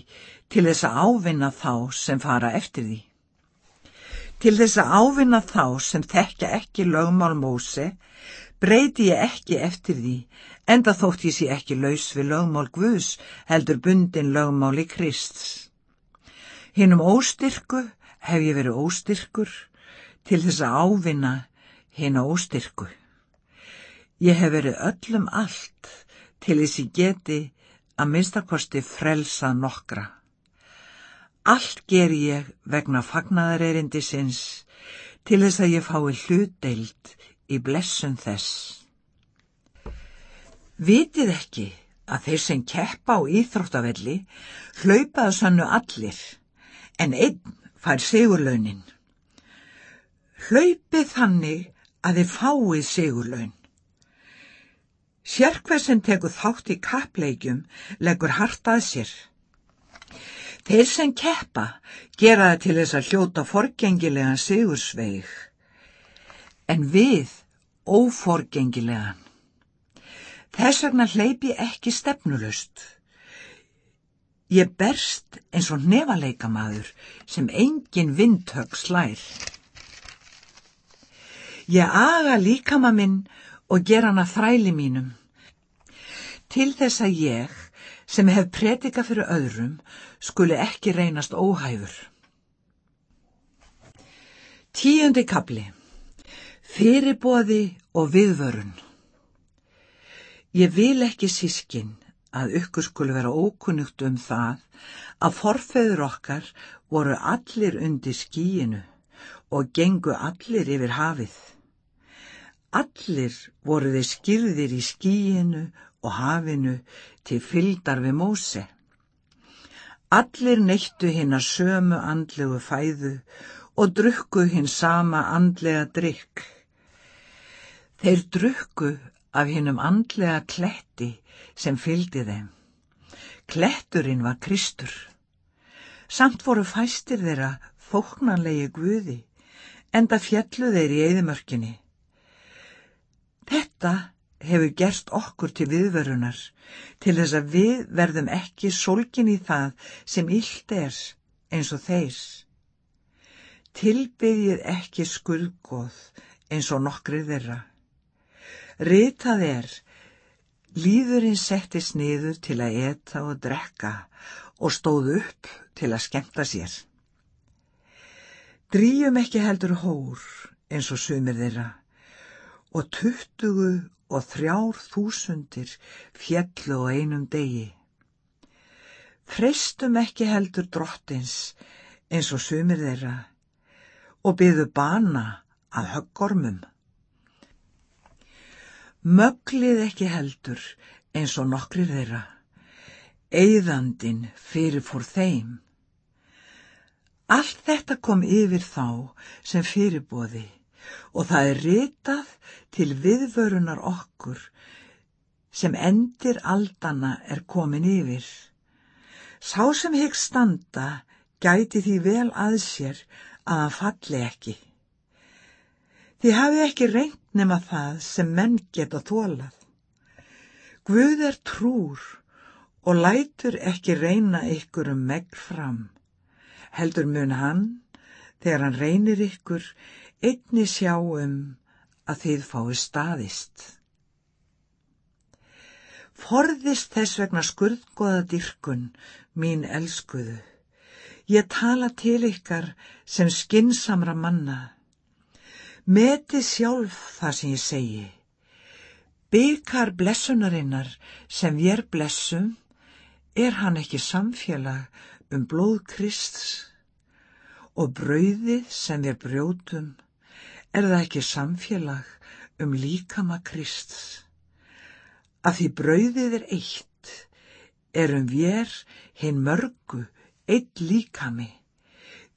til þess að ávinna þá sem fara eftir því. Til þess að ávinna þá sem þekka ekki lögmál Móse, breyti ég ekki eftir því, enda þótt ég sé ekki laus við lögmál Guðs, heldur bundin lögmáli Krists. Hinnum óstyrku hef ég verið óstyrkur til þess að ávinna hinna óstyrku. Ég hef verið öllum allt til þess ég geti að minnstakosti frelsa nokkra. Allt ger ég vegna fagnaðarerindisins til þess að ég fái hlutdeild í blessun þess. Vitið ekki að þeir sem keppa á íþróttavelli hlaupaðu sannu allir, en einn fær sigurlaunin. Hlaupið þannig að þið fáið sigurlaun. Sérkver sem tekur þátt í kappleikjum leggur hart að sér. Þeir sem keppa gera það til þess að hljóta forgengilegan sigursveig, en við óforgengilegan. Þess vegna hleypi ekki stefnulust. Ég berst eins og nefaleikamaður sem engin vindhögg slær. Ég aga líkama minn og ger hana þræli mínum. Til þess að ég, sem hef predika fyrir öðrum, skuli ekki reynast óhæfur. Tíundi kapli Fyrirbóði og viðvörun Ég vil ekki sískinn að ykkur skuli vera ókunnugt um það að forfeður okkar voru allir undir skíinu og gengu allir yfir hafið. Allir voru þeir skýrðir í skíinu og hafinu til fyldar við Móse. Allir neittu hinn að sömu andlegu fæðu og drukku hinn sama andlega drikk. Þeir drukku af hinnum andlega kletti sem fylgdi þeim. Kletturinn var Kristur. Samt voru fæstir þeirra þóknanlegi guði, enda fjallu þeir í eðimörkinni. Þetta hefur gerst okkur til viðverunar, til þess að við verðum ekki solgin í það sem illt er eins og þeir. Tilbyðið ekki skuldgóð eins og nokkrið þeirra. Ritað er, líðurinn settist niður til að eta og drekka og stóð upp til að skemta sér. Dríum ekki heldur hór eins og sumir þeirra og tuttugu og þrjár þúsundir fjellu og einum degi. Freistum ekki heldur drottins eins og sumir þeirra og byðu bana að höggormum. Möglið ekki heldur eins og nokkrir þeirra. Eðandin fyrir fór þeim. Allt þetta kom yfir þá sem fyrirbóði og það er ritað til viðvörunar okkur sem endir aldana er komin yfir. Sá sem hegg standa gæti því vel að sér að hann falli ekki. Þið hafið ekki reynt nema það sem menn geta þólað. Guð er trúr og lætur ekki reyna ykkur um megr fram. Heldur mun hann, þegar hann reynir ykkur, einni sjá um að þið fái staðist. Forðist þess vegna skurðgóða dyrkun, mín elskuðu. Ég tala til ykkar sem skinsamra manna. Metið sjálf það sem ég segi. Bykar blessunarinnar sem við er blessum, er hann ekki samfélag um blóð Krists og brauðið sem við brjótum, er það ekki samfélag um líkama Krists. Að því brauðið er eitt, erum við hinn mörgu eitt líkami,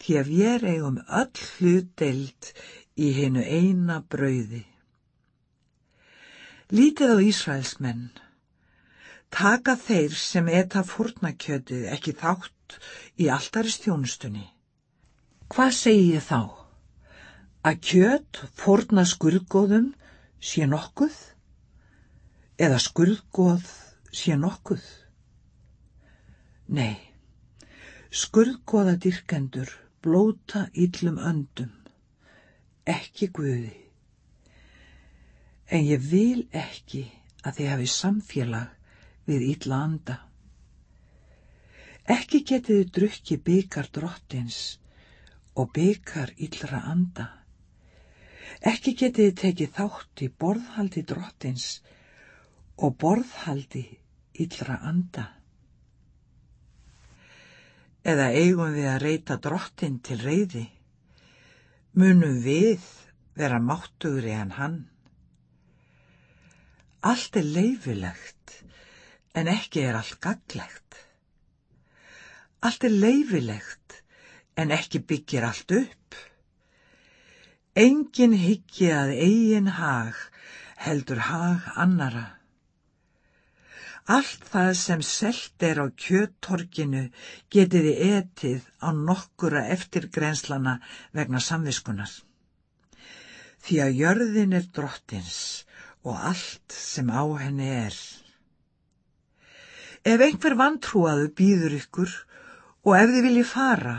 því að við eigum öll hlutdeild í hennu eina brauði. Lítið á Ísraelsmenn. Taka þeir sem etta fórnakjötið ekki þátt í alltaristjónustunni. Hvað segi ég þá? Að kjöt fórna skurðgóðum sé nokkuð? Eða skurðgóð sé nokkuð? Nei, skurðgóða dyrkendur blóta yllum öndum ekki Guði. En ég vil ekki að þið hafi samfélag við ítla anda. Ekki getiði drukki byggar drottins og byggar yllra anda. Ekki getiði tekið þátt í borðhaldi drottins og borðhaldi yllra anda. Eða eigum við að reyta drottin til reyði? Munum við vera máttugri en hann? Allt er leifilegt en ekki er allt gaglegt. Allt er leifilegt en ekki byggir allt upp. Engin hyggji að eigin hag heldur hag annara. Allt það sem selt er á kjöttorkinu getiði etið á nokkura eftirgrenslana vegna samviskunar. Því að jörðin er drottins og allt sem á henni er. Ef einhver vantrúaðu býður ykkur og ef þið vilji fara,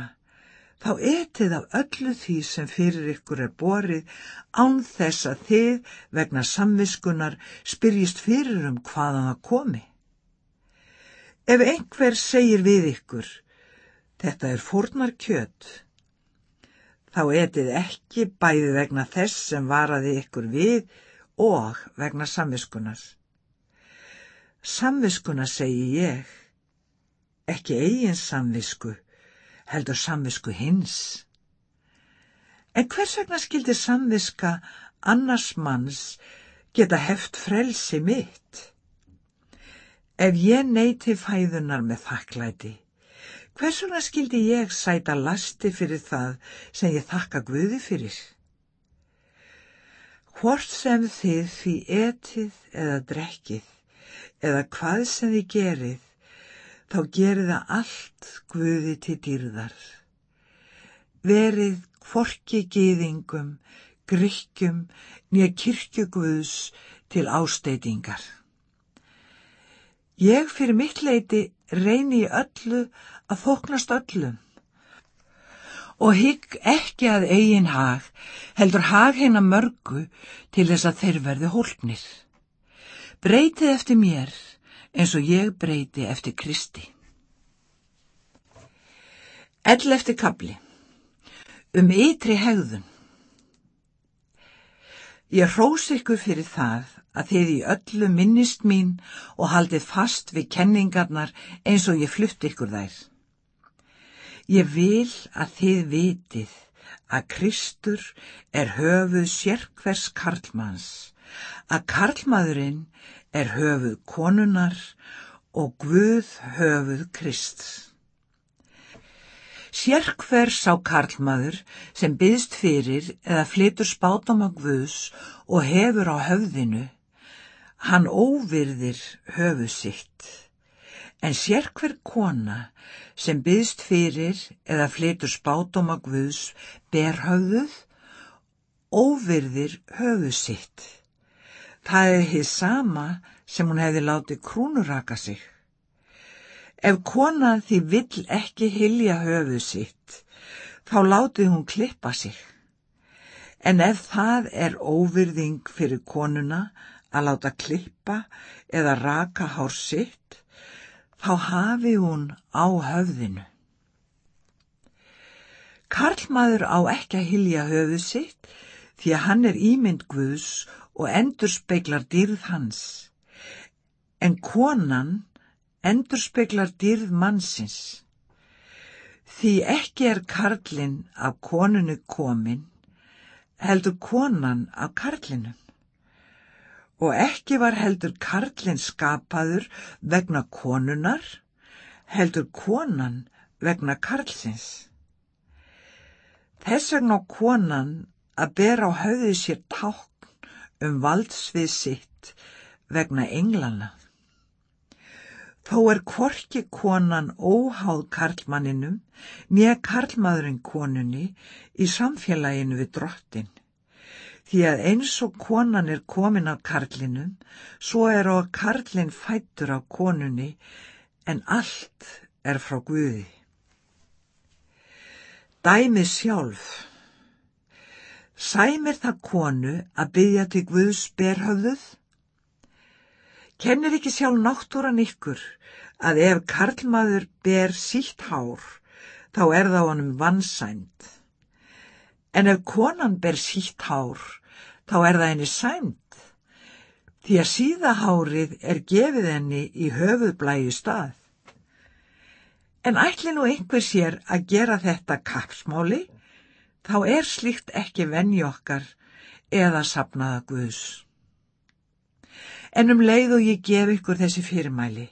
þá etið af öllu því sem fyrir ykkur er borið án þess að þið vegna samviskunar spyrjist fyrir um hvaðan það komi. Ef einhver segir við ykkur, þetta er fórnar kjött, þá etið ekki bæði vegna þess sem varaði ykkur við og vegna samviskunar. Samviskuna segi ég, ekki eigin samvisku, heldur samvisku hins. En hvers vegna skildi samviska annars manns geta heft frelsi mitt? Ef ég neyti fæðunar með þakklæti, hvers vegna skildi ég sæta lasti fyrir það sem ég þakka Guði fyrir? Hvort sem þið því etið eða drekkið, eða hvað sem þið gerið, þá gerið það allt Guði til dýrðar. Verið kvorki gýðingum, grykkjum, nýja kirkjuguðs til ásteitingar. Ég fyrir mitt leiti reyni öllu að þóknast öllum og hygg ekki að eigin hag heldur hag heina mörgu til þess að þeir verði hólknir. Breytið eftir mér eins og ég breyti eftir Kristi. Ell eftir kabli. Um ytri hegðun. Ég hrós ykkur fyrir það að þið í öllu minnist mín og haldið fast við kenningarnar eins og ég flutt ykkur þær. Ég vil að þið vitið að Kristur er höfuð sérkvers karlmanns að karlmaðurinn er höfuð konunar og Guð höfuð Krist. Sérkver sá karlmaður sem byðst fyrir eða flitur spátum á Guðs og hefur á höfðinu, hann óvirðir höfuð sitt. En sérkver kona sem byðst fyrir eða flitur spátum á Guðs ber höfðuð, óvirðir höfuð sitt. Það er hið sama sem hún hefði látið krúnuraka sig. Ef kona því vill ekki hilja höfuð sitt, þá látið hún klippa sig. En ef það er óvirðing fyrir konuna að láta klippa eða raka hár sitt, þá hafi hún á höfðinu. Karlmaður á ekki að hilja höfuð sitt því að hann er ímynd Guðs og endur speiklar dýrð hans. En konan endur speiklar dýrð mannsins. Því ekki er karlinn af konunu komin, heldur konan af karlinum. Og ekki var heldur karlinn skapaður vegna konunar, heldur konan vegna karlsins. Þess vegna konan að bera á höfði sér tákn um valdsvið sitt vegna englana. Þó er kvorki konan óháð karlmanninum nýja karlmaðurinn konunni í samfélaginu við drottin. Því að eins og konan er komin af karlinum, svo er á karlinn fættur af konunni en allt er frá Guði. Dæmið sjálf Sæmir það konu að byggja til Guðs berhöfðuð? Kennir ekki sjálf náttúran ykkur að ef karlmaður ber sítt hár, þá er það honum vansæmt. En ef konan ber sítt hár, þá er það henni sæmt, því að síðahárið er gefið henni í höfuðblæju stað. En ætli nú einhver sér að gera þetta kapsmáli, þá er slíkt ekki venni okkar eða sapnaða Guðs. En um leið og ég gef ykkur þessi fyrirmæli,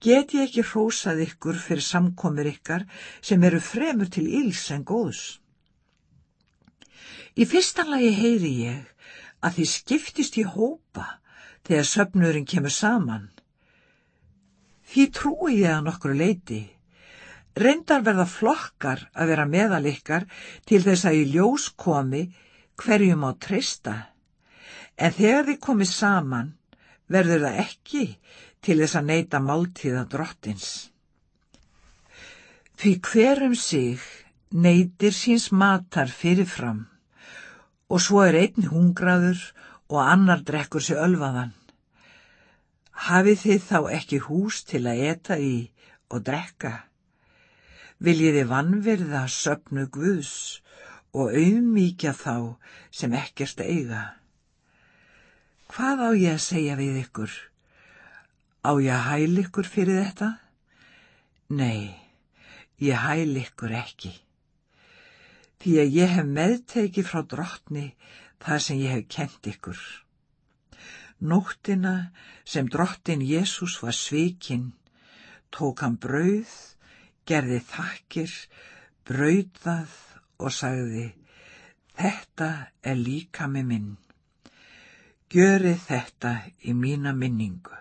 get ég ekki hrósað ykkur fyrir samkomir ykkar sem eru fremur til íls en góðs. Í fyrstan lagi heyri ég að þið skiptist í hópa þegar söpnurinn kemur saman. Því trúi ég að nokkru leiti. Reyndar verða flokkar að vera meðal ykkar til þess að í ljós komi hverjum á treysta. En þegar þið komið saman verður það ekki til þess að neyta máltíða drottins. Því hverum sig neytir síns matar fyrirfram og svo er einn hungraður og annar drekkur sér ölvaðan. Hafið þið þá ekki hús til að eta í og drekka? Viljið þið vannverða söpnu Guðs og auðmíkja þá sem ekkert eiga? Hvað á ég að segja við ykkur? Á ég að hæl ykkur fyrir þetta? Nei, ég hæl ykkur ekki. Því að ég hef meðtekið frá drottni það sem ég hef kent ykkur. Nóttina sem drottin Jésús var svikinn, tók hann brauð, gerði þakkir, brauð það og sagði, þetta er líka með minn. Gjörið þetta í mína minningu.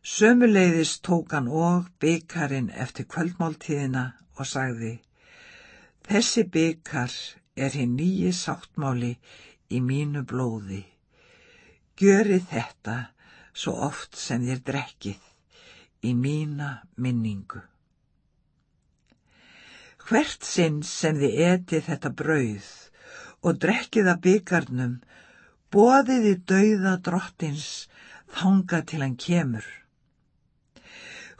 Sömuleiðis tók hann og byggarinn eftir kvöldmáltíðina og sagði, þessi byggar er hinn nýji sáttmáli í mínu blóði. Gjörið þetta svo oft sem þér drekkið í mína minningu. Hvert sinn sem þið etið þetta brauð og drekkið að byggarnum, bóðiði dauða drottins þanga til hann kemur.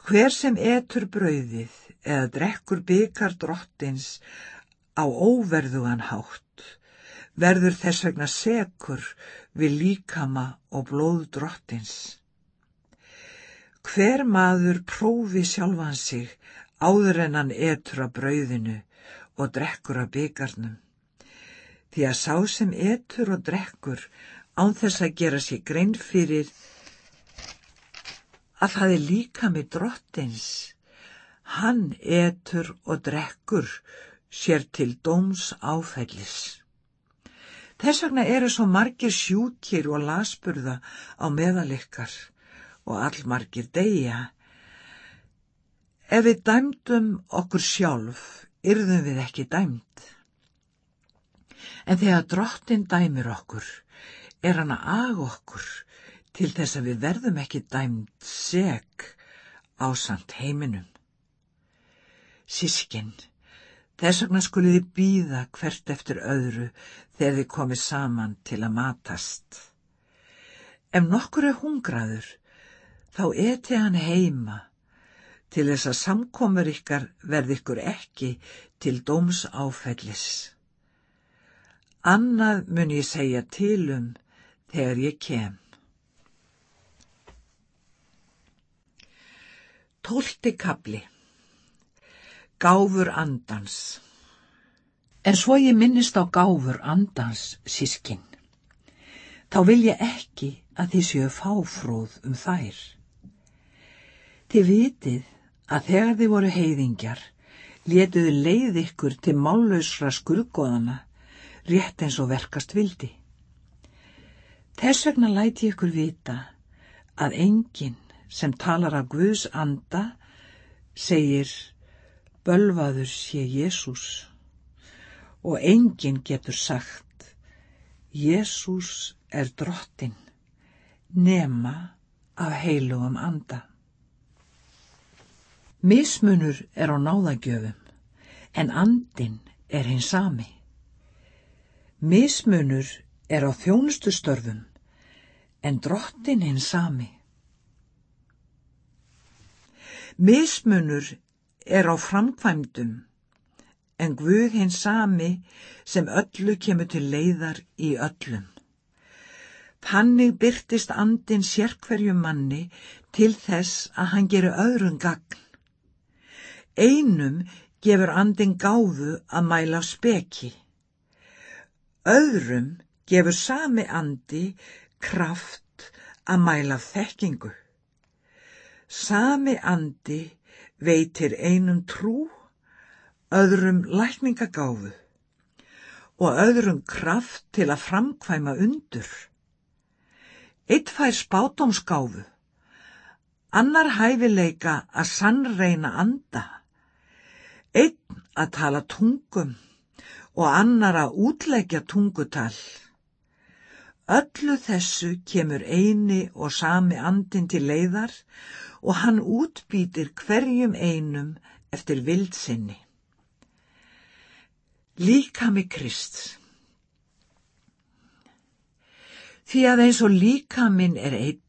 Hver sem etur brauðið eða drekkur byggar drottins á óverðugan hátt, verður þess vegna sekur við líkama og blóð drottins. Hver maður prófi sjálfan sig áður en hann etur að brauðinu og drekkur að byggarnum. Því að sá sem etur og drekkur án þess að gera sér grein fyrir að það er líka með drottins. Hann etur og drekkur sér til dóms áfællis. Þess vegna eru svo margir sjúkir og lasburða á meðalikkar og allmargir deyja. Ef við dæmdum okkur sjálf, yrðum við ekki dæmt. En þegar drottin dæmir okkur, er hann að okkur til þess að við verðum ekki dæmt seg á samt heiminum. Sískinn, þess vegna skulið þið býða hvert eftir öðru þegar þið komið saman til að matast. Ef nokkur er hungraður, þá eti hann heima til þess að samkomur ykkar verði ykkur ekki til dóms áfællis. Annað mun ég segja til um þegar ég kem. Tólti kapli Gáfur andans En svo ég minnist á gáfur andans, sískinn, þá vil ég ekki að þið séu fáfróð um þær. Þið vitið að þegar þið voru heiðingjar, letuðu leið ykkur til mállausra skurðgóðana, rétt eins og verkast vildi. Þess vegna læti ykkur vita að enginn sem talar af Guðs anda segir bölvaður sé Jésús og enginn getur sagt Jésús er drottin nema af heilugum anda. Mismunur er á náðagjöfum en andin er hinn sami. Mismunur er á þjónustustörfum en drottin hinn sami. Mismunur er á framkvæmdum, en Guð hinn sami sem öllu kemur til leiðar í öllum. Þannig byrtist andin sérkverju manni til þess að hann gerir öðrun gagn. Einum gefur andin gáfu að mæla speki. Öðrum gefur sami andi kraft að mæla þekkingu. Sami andi veitir einum trú, öðrum lækningagáfu og öðrum kraft til að framkvæma undur. Eitt fær spátumsgáfu, annar hæfileika að sannreina anda, einn að tala tungum og annar að útleggja tungutal. Öllu þessu kemur eini og sami andin til leiðar og hann útbýtir hverjum einum eftir vildsinni. Líkami Krist Því að eins og líkaminn er einn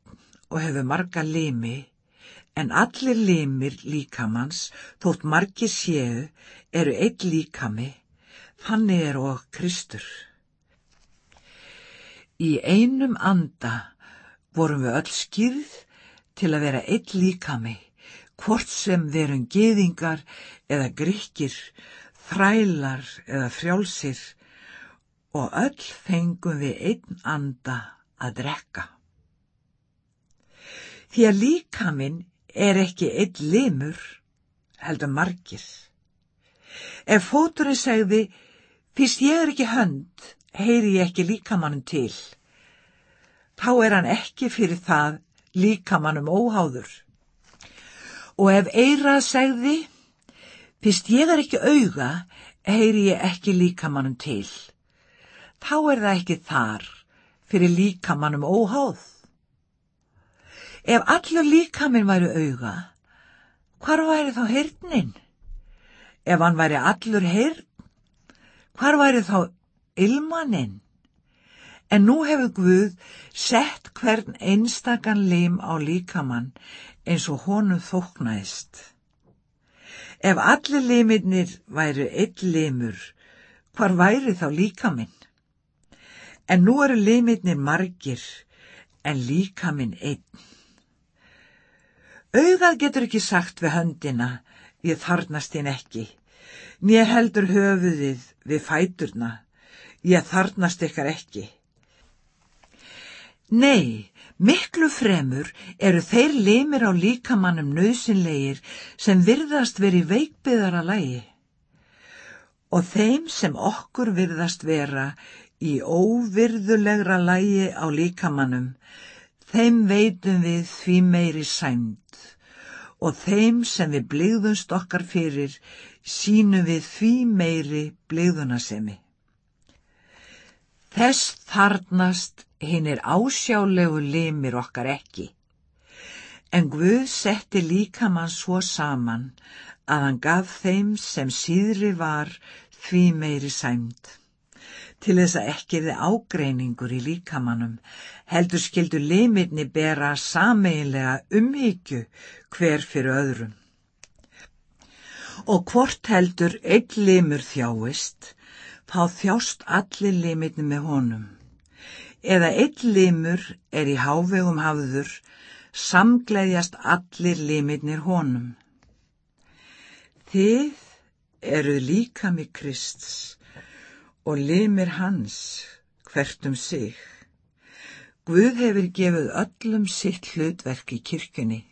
og hefur marga limi, en allir limir líkamanns, þótt margi séu, eru einn líkami, þannig er og Kristur. Í einum anda vorum við öll skýrð til að vera einn líkami, hvort sem verum geðingar eða grykkir, þrælar eða frjálsir, og öll fengum við einn anda að drekka. Því að líkaminn er ekki einn limur, heldur margir. Ef fóturinn segði, fyrst ég er ekki hönd, heyri ég ekki líkamannum til. Þá er hann ekki fyrir það líkamannum óháður. Og ef eirað segði, fyrst ég er ekki auga, heyri ég ekki líkamannum til. Þá er það ekki þar fyrir líkamannum óháð. Ef allur líkaminn væri auga, hvar væri þá heyrnin? Ef hann væri allur heyrn, hvar væri þá ilmaninn? En nú hefur Guð sett hvern einstakann lim á líkamann eins og honum þóknaðist. Ef allir limirnir væru einn limur, hvar væri þá líkaminn? En nú eru limirnir margir, en líkaminn einn. Augað getur ekki sagt við höndina, ég þarnast þín ekki. Nér heldur höfuðið við fæturna, ég þarnast ykkar ekki. Nei, miklu fremur eru þeir limir á líkamannum nöðsynlegir sem virðast veri veikbyðara lægi. Og þeim sem okkur virðast vera í óvirðulegra lægi á líkamannum, þeim veitum við því meiri sæmt og þeim sem við bligðumst okkar fyrir sínum við því meiri bligðunasemi. Þess þarnast hinn er ásjálegu limir okkar ekki, en Guð setti líkamann svo saman að hann gaf þeim sem síðri var því meiri sæmt til þess að ekki þið ágreiningur í líkamannum, heldur skildu limitni bera sameiginlega umhyggju hver fyrir öðrum. Og hvort heldur einn limur þjáist, þá þjást allir limitni með honum. Eða einn limur er í hávegum hafður, samgleðjast allir limitnir honum. Þið eruð líka með Krists, og limir hans hvert um sig. Guð hefur gefið öllum sitt hlutverk í kirkjunni.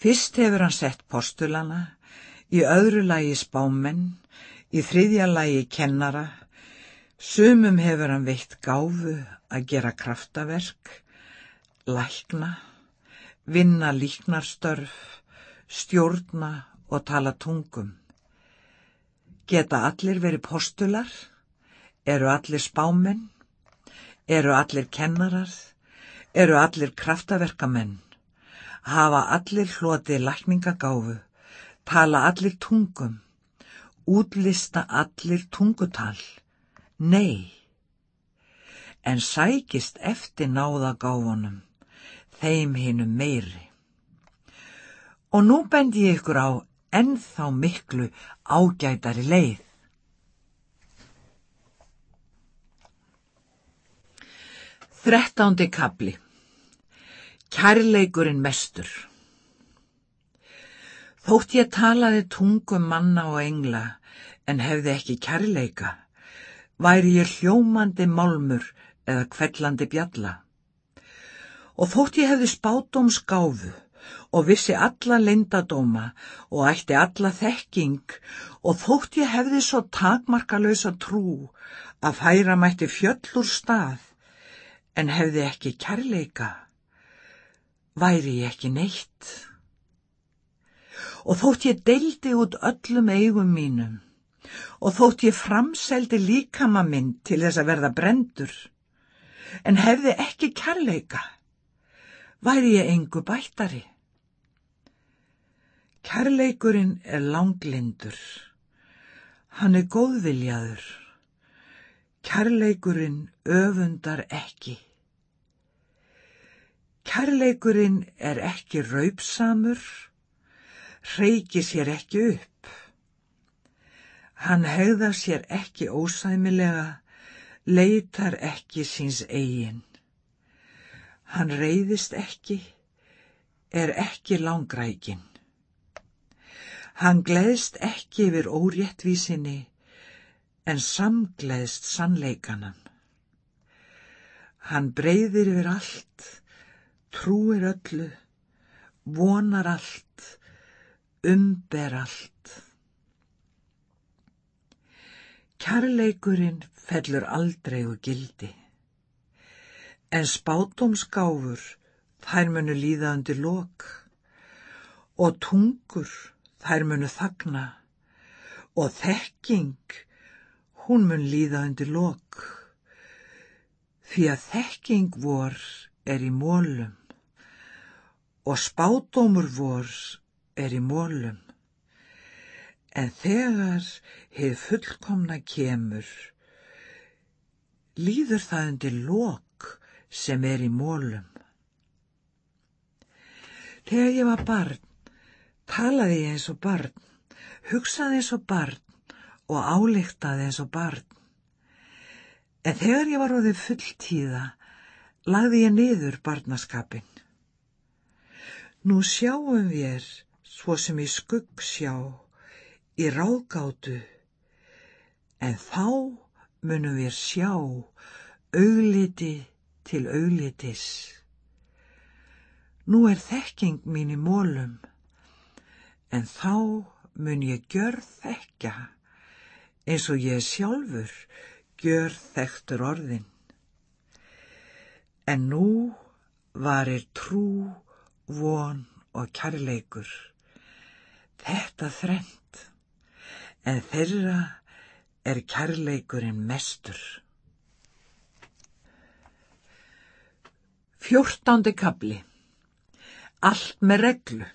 Fyrst hefur hann sett postulana, í öðru lagi spámenn, í þriðja lagi kennara, sumum hefur hann veitt gáfu að gera kraftaverk, lækna, vinna líknarstörf, stjórna og tala tungum. Geta allir verið postular? Eru allir spámenn? Eru allir kennarar? Eru allir kraftaverkamenn? Hafa allir hlotið lækningagáfu? Tala allir tungum? Útlista allir tungutal? Nei. En sækist eftir náðagáfunum, þeim hinnum meiri. Og nú bendi ég ykkur á ennþá miklu ágætari leið. Þrettándi kapli Kærleikurinn mestur Þótt ég talaði tungum manna og engla en hefði ekki kærleika, væri ég hljómandi málmur eða kvellandi bjalla. Og þótt ég hefði spátumsgáfu og vissi alla lindadóma og ætti alla þekking og þótt ég hefði svo takmarkalösa trú að færa mætti fjöllur stað en hefði ekki kærleika, væri ég ekki neitt. Og þótt ég deildi út öllum eigum mínum og þótt ég framseldi líkama minn til þess að verða brendur, en hefði ekki kærleika, væri ég engu bættari. Kærleikurinn er langlindur, hann er góðviljaður, kærleikurinn öfundar ekki. Kærleikurinn er ekki raupsamur, reykir sér ekki upp. Hann hegðar sér ekki ósæmilega, leitar ekki síns eigin. Hann reyðist ekki, er ekki langrækin. Hann gleðst ekki yfir óréttvísinni, en samgleðst sannleikanam. Hann breyðir yfir allt, trúir öllu, vonar allt, umber allt. Kærleikurinn fellur aldrei og gildi, en spátumsgáfur þær munu líða undir lok og tungur þær munu þagna og þekking hún mun líða undir lok því að þekking vor er í mólum og spádómur vor er í mólum. En þegar hefð fullkomna kemur, líður það undir lok sem er í mólum. Þegar ég var barn, talaði ég eins og barn, hugsaði eins og barn og álíktaði eins og barn. En þegar ég var á því fulltíða, lagði ég niður barnaskapin. Nú sjáum við svo sem í skugg sjá, í ráðgátu, en þá munum við sjá augliti til auglitis. Nú er þekking mín í mólum, en þá mun ég gjör þekka, eins og ég sjálfur gjör þektur orðin. En nú varir trú von og kærleikur. Þetta þrent, en þeirra er kærleikurinn mestur. Fjórtándi kabli Allt með reglu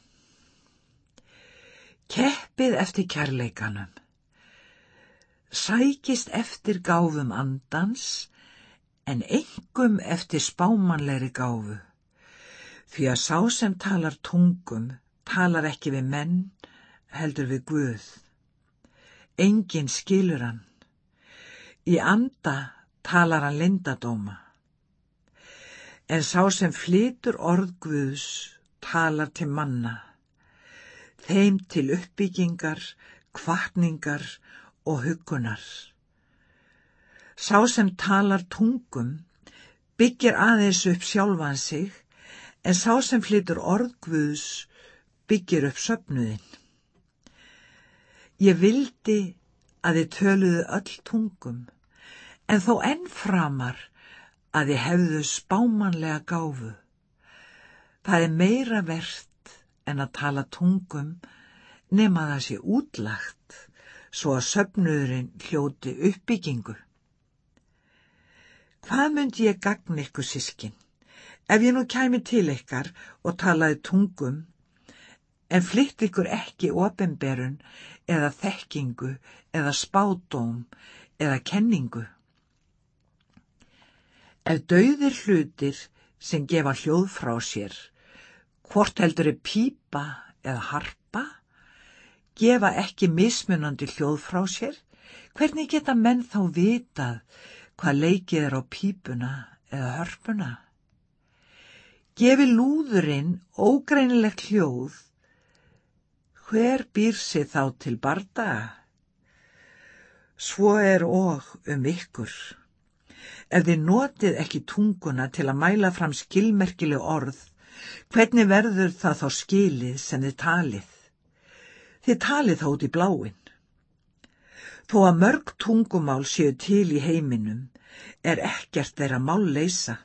Keppið eftir kærleikanum Sækist eftir gáfum andans en engum eftir spámanleiri gáfu Því að sá sem talar tungum talar ekki við menn, heldur við Guð. Engin skilur hann. Í anda talar hann lindadóma. En sá sem flytur orð Guðs talar til manna. Þeim til uppbyggingar, kvartningar og hugunar. Sá sem talar tungum byggir aðeins upp sjálfan sig en sá sem flytur orðgvöðs byggir upp söpnuðin. Ég vildi að þið töluðu öll tungum, en þó ennframar að þið hefðu spámanlega gáfu. Það er meira verðt en að tala tungum nema það sé útlagt svo að söpnuðurinn hljóti uppbyggingu. Hvað myndi ég gagn ykkur sískinn? Ef ég nú kæmi til ykkar og talaði tungum, en flytt ykkur ekki ofinberun eða þekkingu eða spádóm eða kenningu. Ef dauðir hlutir sem gefa hljóð frá sér, hvort heldur er pípa eða harpa, gefa ekki mismunandi hljóð frá sér, hvernig geta menn þá vitað hvað leikið er á pípuna eða hörpuna? Gefi lúðurinn ógreinilegt hljóð, hver býr sig þá til bardaga? Svo er og um ykkur. Ef þið notið ekki tunguna til að mæla fram skilmerkileg orð, hvernig verður það þá skilið sem þið talið? Þið talið þá út í bláin. Þó að mörg tungumál séu til í heiminum, er ekkert þeirra mál leysa.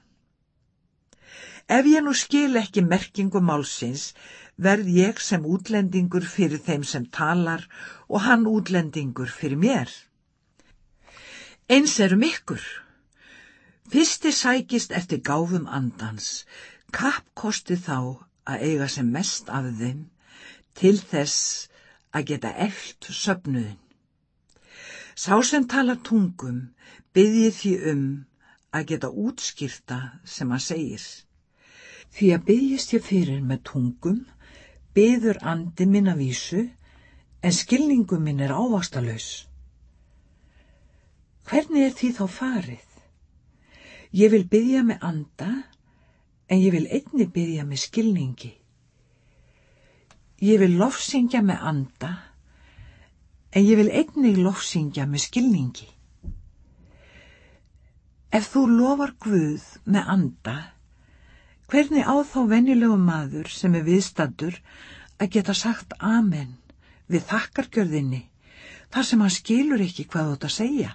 Ef ég nú skil ekki merkingu málsins, verð ég sem útlendingur fyrir þeim sem talar og hann útlendingur fyrir mér. Eins erum ykkur. Fyrsti sækist eftir gáfum andans, kapp kosti þá að eiga sem mest af þeim til þess að geta eft söpnuðin. Sá sem tala tungum byggði því um að geta útskýrta sem að segir. Því að byggjast ég fyrir með tungum, byður andi minn að vísu, en skilningum minn er ávastalös. Hvernig er því þá farið? Ég vil byggja með anda, en ég vil einni byggja með skilningi. Ég vil lofsingja með anda, en ég vil einni lofsingja með skilningi. Ef þú lofar Guð með anda, hvernig á þá venjulegu maður sem er viðstattur að geta sagt amen við þakkargjörðinni þar sem hann skilur ekki hvað þú ert að segja?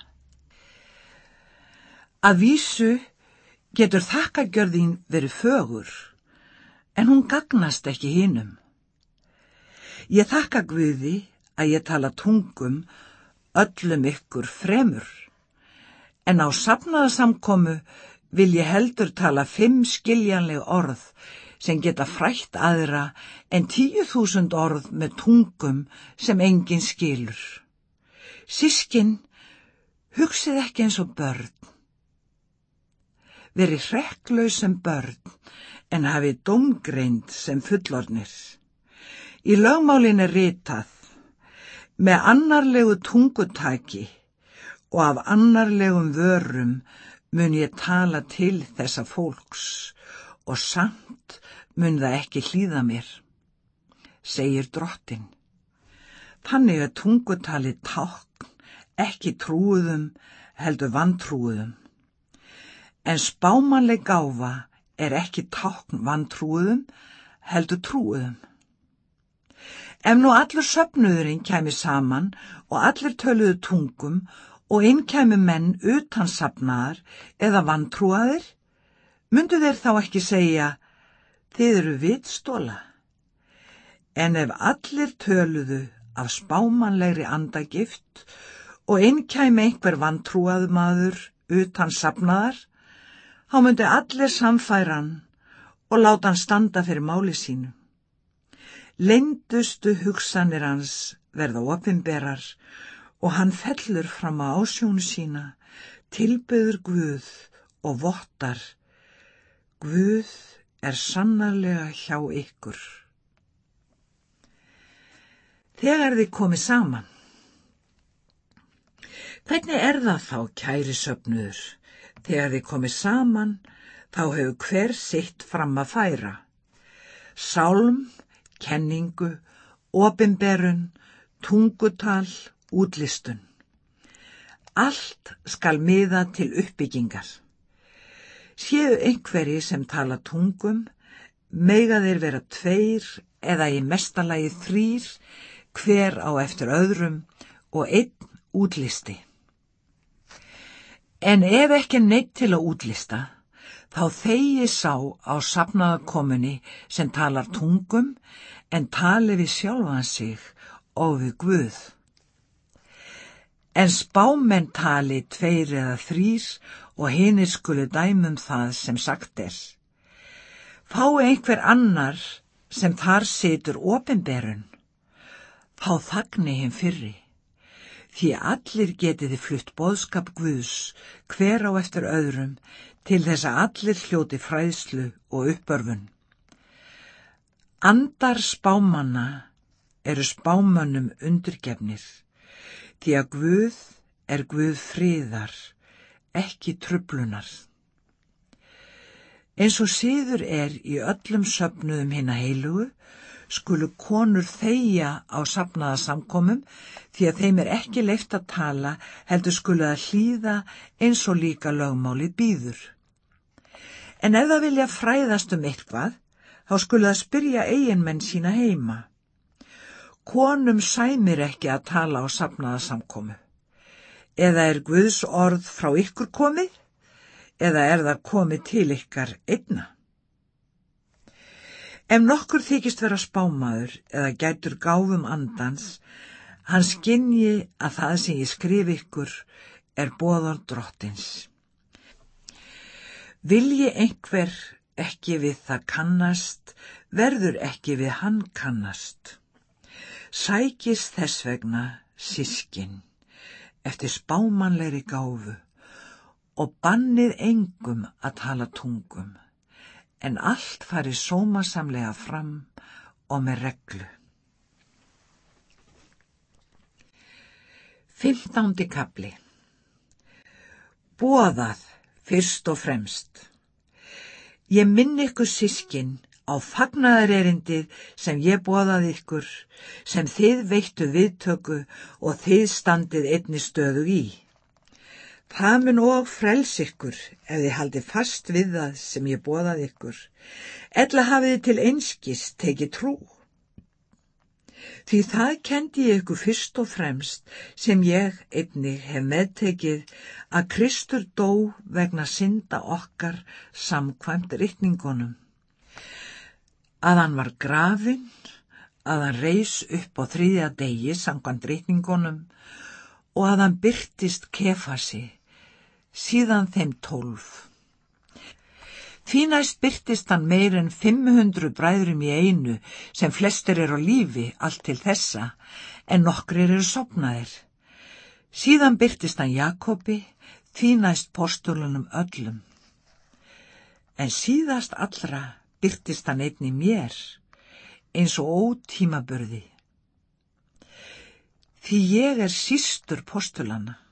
Að vísu getur þakkagjörðin verið fögur, en hún gagnast ekki hinnum. Ég þakka Guði að ég tala tungum öllum ykkur fremur, en á sapnaðasamkomu vil ég heldur tala fimm skiljanleg orð sem geta frætt aðra en tíu þúsund orð með tungum sem enginn skilur. Sískin, hugsið ekki eins og börn verið hrekklaus sem börn en hafi domgreind sem fullornir. Í lögmálin er ritað með annarlegu tungutaki og af annarlegum vörum mun ég tala til þessa fólks og samt mun það ekki hlýða mér, segir drottin. Þannig að tungutali tákn ekki trúðum heldur vantrúðum en spámanleg gáfa er ekki tákn vantrúðum, heldur trúðum. Ef nú allur söpnuðurinn kæmi saman og allir töluðu tungum og inn kæmi menn utan sapnaðar eða vantrúaðir, myndu þeir þá ekki segja, þið eru vitstóla. En ef allir töluðu af spámanlegri andagift og inn kæmi einhver vantrúað maður utan sapnaðar, þá myndi allir samfæra hann og láta hann standa fyrir máli sínu. Leindustu hugsanir hans verða opimberar og hann fellur fram á ásjónu sína, tilbyður Guð og vottar. Guð er sannarlega hjá ykkur. Þegar þið komið saman. Hvernig er það þá, kæri söpnuður? Þegar þið komið saman, þá hefur hver sitt fram að færa. Sálm, kenningu, opimberun, tungutal, útlistun. Allt skal miða til uppbyggingar. Séu einhverji sem tala tungum, meiga þeir vera tveir eða í mestalagi þrýr, hver á eftir öðrum og einn útlisti. En ef ekki neitt til að útlista, þá þegi sá á sapnaðakomunni sem talar tungum en tali við sjálfan sig og við Guð. En spámenn tali tveir eða þrýr og hinnir skulu dæmum það sem sagt er. Fá einhver annar sem þar situr ofinberun, fá þagni hinn fyrri því allir getiði flutt boðskap Guðs hver á eftir öðrum til þess að allir hljóti fræðslu og uppörfun. Andar spámanna eru spámönnum undirgefnir, því að Guð er Guð friðar, ekki trublunar. Eins og síður er í öllum söpnuðum hinn að heilugu, skulu konur þeia á sapnaða samkomum því að þeim er ekki leift að tala heldur skulu að hlýða eins og líka lögmálið býður. En ef það vilja fræðast um eitthvað, þá skulu það spyrja eiginmenn sína heima. Konum sæmir ekki að tala á sapnaða samkomu. Eða er Guðs orð frá ykkur komið? Eða er það komið til ykkar einna? Ef nokkur þykist vera spámaður eða gætur gáfum andans, hann skinji að það sem ég skrif ykkur er bóðar drottins. Vilji einhver ekki við það kannast, verður ekki við hann kannast. Sækist þess vegna sískin eftir spámanleiri gáfu og bannið engum að tala tungum en allt fari sómasamlega fram og með reglu. Fymtándi kapli Bóðað fyrst og fremst Ég minn ykkur sískin á fagnaðarerindið sem ég bóðað ykkur, sem þið veittu viðtöku og þið standið einni stöðu í. Það mun og frels ykkur ef þið haldið fast við það sem ég bóðað ykkur, ella hafið þið til einskist tekið trú. Því það kendi ég ykkur fyrst og fremst sem ég einnig hef meðtekið að Kristur dó vegna synda okkar samkvæmt rittningunum. Að hann var grafinn, að hann reys upp á þrýðja degi samkvæmt rittningunum og að hann byrtist kefasi síðan þeim tólf. Því næst byrtist hann meir en 500 bræðrum í einu sem flestir eru á lífi allt til þessa en nokkrir eru sopnaðir. Síðan byrtist hann Jakobi, því næst postulunum öllum. En síðast allra byrtist hann einni mér, eins og ótímaburði. Því ég er sístur postulana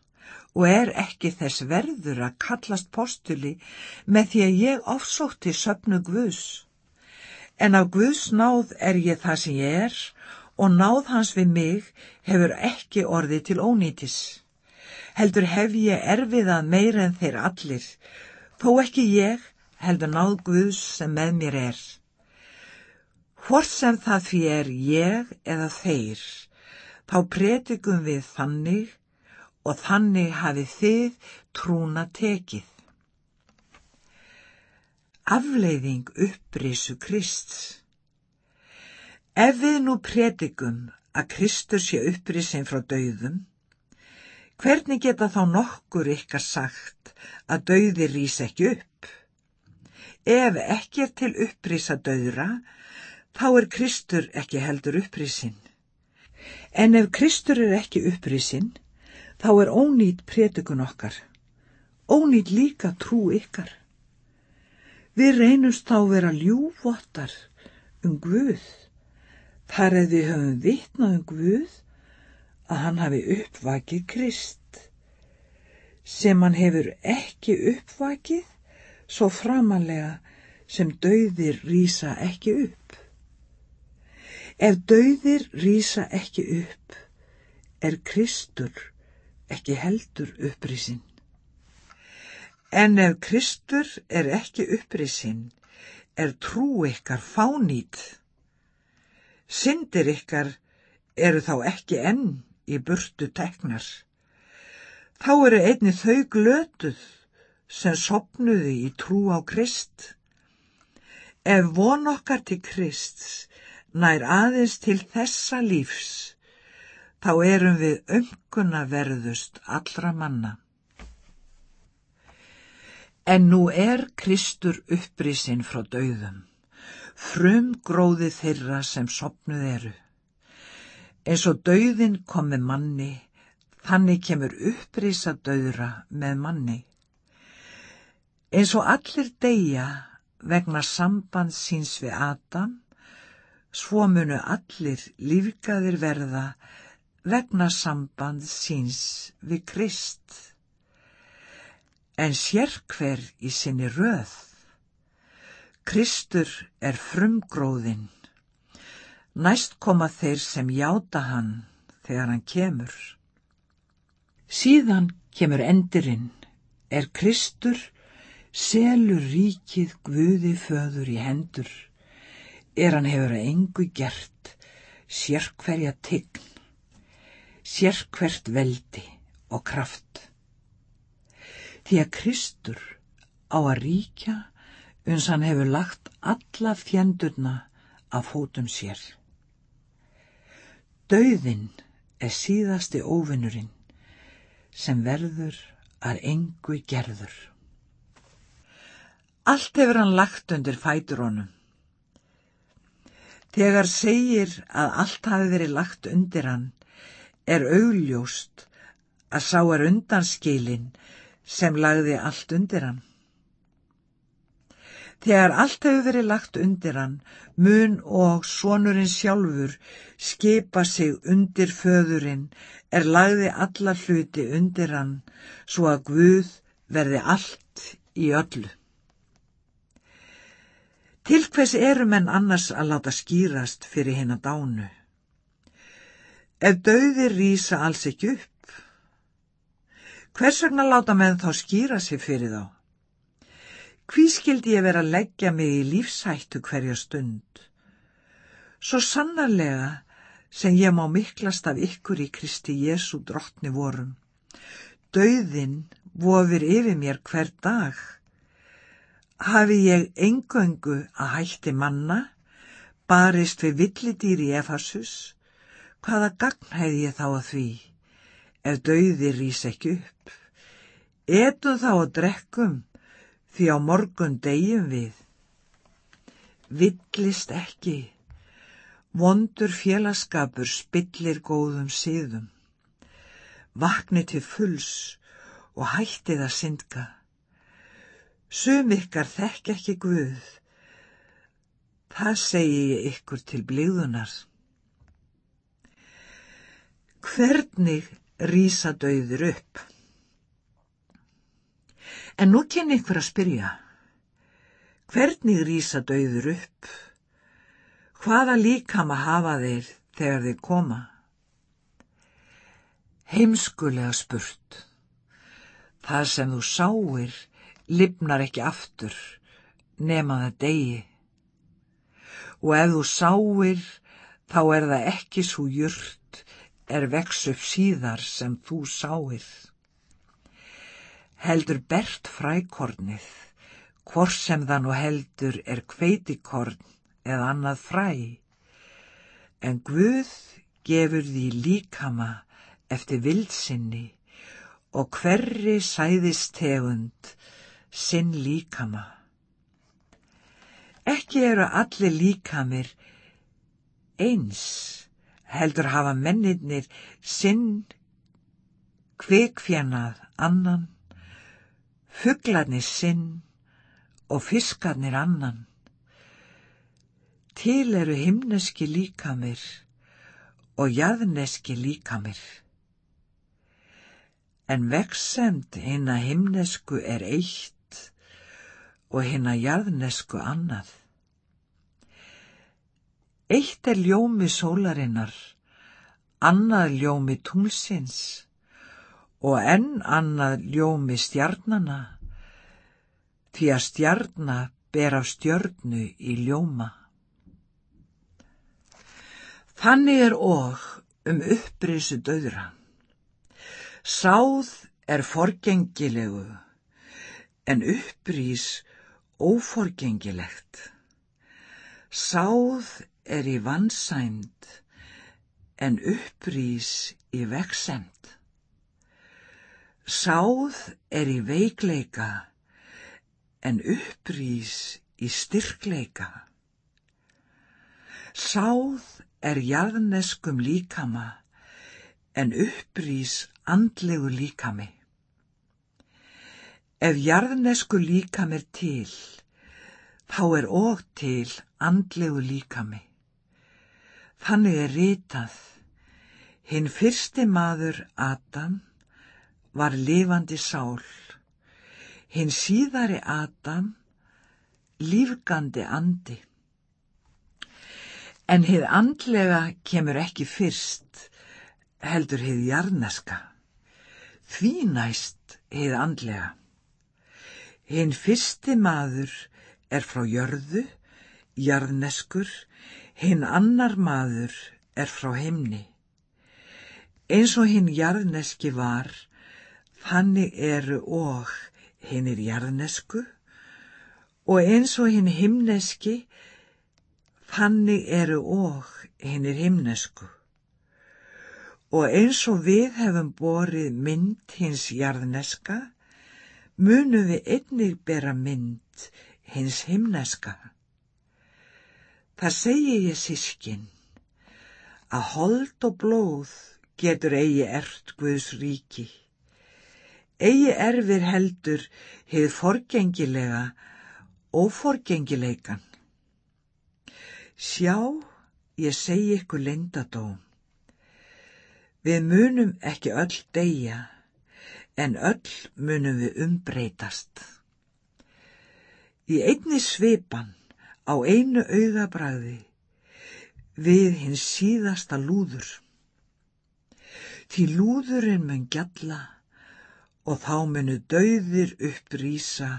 og er ekki þess verður að kallast postuli með því að ég ofsótti söpnu Guðs. En af Guðs náð er ég það sem ég er og náð hans við mig hefur ekki orðið til ónýtis. Heldur hef ég erfiðað meir en þeir allir, þó ekki ég heldur náð Guðs sem með mér er. Hvort sem það er ég eða þeir, þá pretikum við þannig og þannig hafi þið trúna tekið. Afleiðing upprisu Krist Ef við nú predikum að Kristur sé upprisin frá dauðum, hvernig geta þá nokkur ykkar sagt að dauði rýs ekki upp? Ef ekki er til upprisa dauðra, þá er Kristur ekki heldur upprisin. En ef Kristur er ekki upprisin, þá er ónýtt prétikun okkar, ónýtt líka trú ykkar. Við reynumst þá vera ljúvottar um Guð, þar eða við höfum vitnað um Guð að hann hafi uppvakið Krist, sem hann hefur ekki uppvakið svo framalega sem dauðir rýsa ekki upp. Ef dauðir rýsa ekki upp, er Kristur ekki heldur upprisinn. En ef Kristur er ekki upprisinn, er trú ykkar fánýtt. Syndir ykkar eru þá ekki enn í burtu teknar. Þá eru einni þau glötuð sem sopnuði í trú á Krist. Ef von okkar til Krist nær aðeins til þessa lífs, þá erum við ömkuna verðust allra manna. En nú er Kristur upprisinn frá dauðum, frum gróði þeirra sem sopnuð eru. Eins og dauðin kom með manni, þannig kemur upprisa dauðra með manni. Eins og allir deyja vegna samband síns við Adam, svo munu allir lífgaðir verða vegna samband síns við Krist. En sér hver í sinni röð. Kristur er frumgróðinn. Næst koma þeir sem játa hann þegar hann kemur. Síðan kemur endurinn, er Kristur selur ríkið Guði föður í hendur, er hann hefur að engu gert, sérkverja tign, sérkvert veldi og kraft. Því að Kristur á að ríkja uns hann hefur lagt alla fjendurna af fótum sér. Dauðinn er síðasti óvinnurinn sem verður að engu gerður. Allt hefur hann lagt undir fætur honum. Þegar segir að allt hafi verið lagt undir hann, er augljóst að sá er undanskilin sem lagði allt undir hann. Þegar allt hefur verið lagt undir hann, mun og sonurinn sjálfur skipa sig undir föðurinn, er lagði alla hluti undir hann, svo að Guð verði allt í öllu. Til hvers eru menn annars að láta skýrast fyrir hinn að dánu? Ef döðir rýsa alls ekki upp, hvers vegna láta menn þá skýra sig fyrir þá? Hví skildi ég vera að leggja mig í lífshættu hverja stund? Svo sannarlega sem ég má miklast af ykkur í Kristi Jésu drottni vorum. Dauðin vofir yfir mér hver dag. Hafi ég engöngu að hætti manna, barist við villidýr í Efasus, hvaða gagn hefði ég þá að því, ef dauði rýs ekki upp? Etum þá að drekkum, því á morgun degjum við. Villist ekki, vondur félagskapur spillir góðum síðum. Vakni til fulls og hættið að syndka. Sum ykkar þekk ekki Guð, það segi ég ykkur til blíðunar. Hvernig rýsa döður upp? En nú kynni ykkur að spyrja, hvernig rýsa dauður upp? Hvaða líkama hafa þeir þegar þeir koma? Heimskulega spurt. Það sem þú sáir lifnar ekki aftur nema það degi. Og ef þú sáir þá er það ekki svo jurt er vex upp síðar sem þú sáir. Heldur bert frækornið, hvort sem það nú heldur er kveitikorn eða annað fræ, en Guð gefur því líkama eftir vildsinni og hverri sæðistegund sinn líkama. Ekki eru allir líkamir eins, heldur hafa mennirnir sinn kvikfjannað annan fuglarnir sinn og fiskarnir annan. Til eru himneski líkamir og jæðneski líkamir. En veksemd hinn að himnesku er eitt og hinn að jæðnesku annað. Eitt er ljómi sólarinnar, annað ljómi túlsins og enn annað ljómi stjarnana, því að stjarna ber af stjörnu í ljóma. Þannig er og um upprisu döðra. Sáð er forgengilegu, en upprís óforgengilegt. Sáð er í vansænd, en upprís í veksemt. Sáð er í veikleika en upprýs í styrkleika. Sáð er jarðneskum líkama en upprýs andlegu líkami. Ef jarðnesku líkam er til, þá er og til andlegu líkami. Þannig er ritað. Hinn fyrsti maður Adam var lifandi sál. Hinn síðari Adam lífgandi andi. En hið andlega kemur ekki fyrst, heldur hið jarneska. Því næst hið andlega. Hinn fyrsti maður er frá jörðu, jarðneskur, hinn annar maður er frá heimni. Eins og hinn jarðneski var, þannig eru og hinn er jarðnesku og eins og hinn himneski, þannig eru og hinn er himnesku. Og eins og við hefum borið mynd hins jarðneska, munum við einnig bera mynd hins himneska. Það segi ég sískin, að hold og blóð getur eigi ert Guðs ríki. Eigi erfir heldur heið forgengilega óforgengileikan. Sjá, ég segi ykkur lindadóm. Við munum ekki öll deyja, en öll munum við umbreytast. Í einni svipan á einu augabræði við hins síðasta lúður. Því lúðurinn mun gjalla og þá munu dauðir upprýsa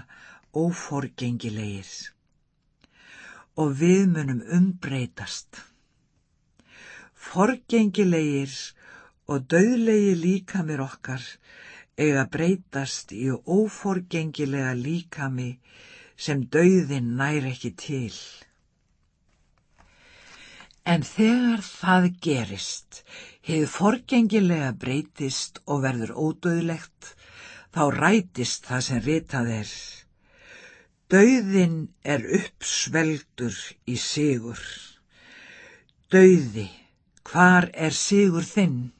óforgengilegir og við munum umbreytast. Forgengilegir og dauðlegir líkamir okkar eiga breytast í óforgengilega líkami sem dauðin nær ekki til. En þegar það gerist, hefur forgengilega breytist og verður ódauðlegt, þá rætist það sem ritað er. Dauðin er uppsveldur í sigur. Dauði, hvar er sigur þinn?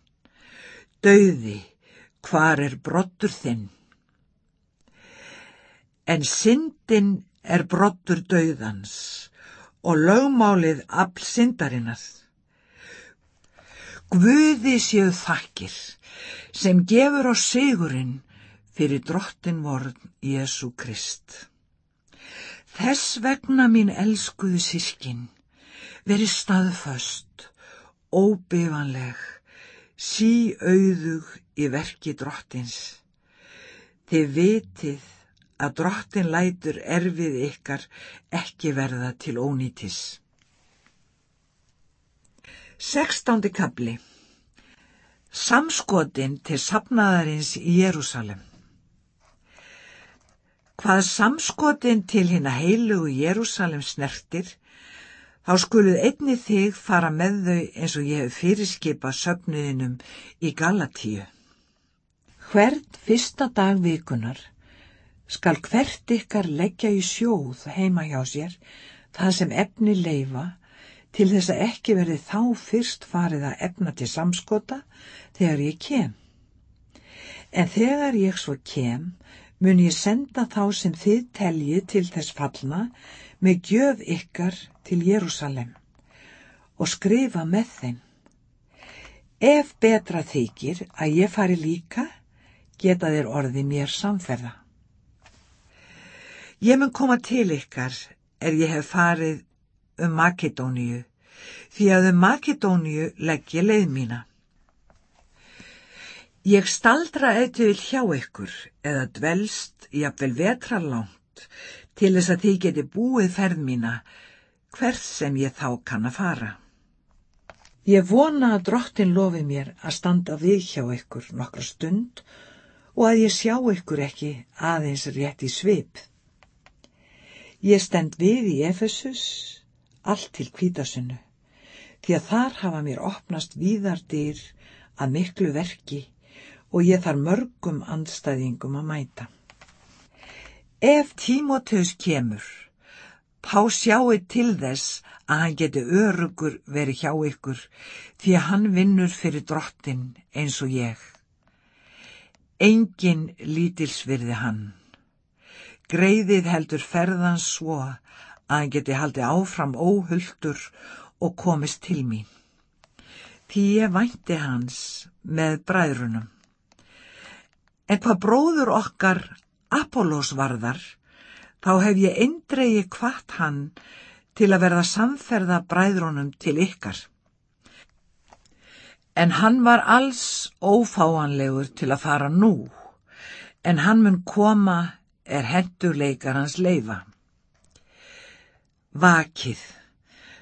Dauði, hvar er brottur þinn? En syndin er brottur dauðans og lögmálið afl syndarinnar. Guði séu þakkir sem gefur á sigurinn fyrir drottin vorn Jésu Krist. Þess vegna mín elskuðu sískin, veri staðföst, óbifanleg, sí auðug í verki drottins. Þið vitið að drottin lætur erfið ykkar ekki verða til ónýtis. Sextándi kabli Samskotin til sapnaðarins í Jérúsalem Hvað samskotin til hinn að heilugu Jérúsalem snertir, þá skuluð einni þig fara með þau eins og ég hef fyrirskipað söfnuðinum í Galatíu. Hvert fyrsta dag vikunar skal hvert ykkar leggja í sjóð heima hjá sér það sem efni leifa til þess að ekki verði þá fyrst farið að efna til samskota þegar ég kem. En þegar ég svo kem, mun ég senda þá sem þið teljið til þess fallna með gjöf ykkar til Jérúsalem og skrifa með þeim. Ef betra þykir að ég fari líka, geta þér orði mér samferða. Ég mun koma til ykkar er ég hef farið um Makedóníu, því að um Makedóníu legg ég leið mína. Ég staldra eitthvað hjá ykkur eða dvelst jafnvel vetralangt til þess að þið geti búið ferð mína hvert sem ég þá kann að fara. Ég vona að drottin lofi mér að standa við hjá ykkur nokkra stund og að ég sjá ykkur ekki aðeins rétt í svip. Ég stend við í Efesus, allt til kvítasunnu, því að þar hafa mér opnast víðardyr að miklu verki og ég þar mörgum andstæðingum að mæta. Ef Tímoteus kemur, þá sjáu til þess að hann geti örugur verið hjá ykkur því að hann vinnur fyrir drottin eins og ég. Engin lítilsvirði hann Greiðið heldur ferðan svo að hann geti haldið áfram óhulltur og komist til mín. því ég vænti hans með bræðrunum. En hvað bróður okkar Apollos varðar, þá hef ég eindregi kvart hann til að verða samferða bræðrunum til ykkar. En hann var alls ófáanlegur til að fara nú, en hann mun koma er hendurleikar hans leifa. Vakið,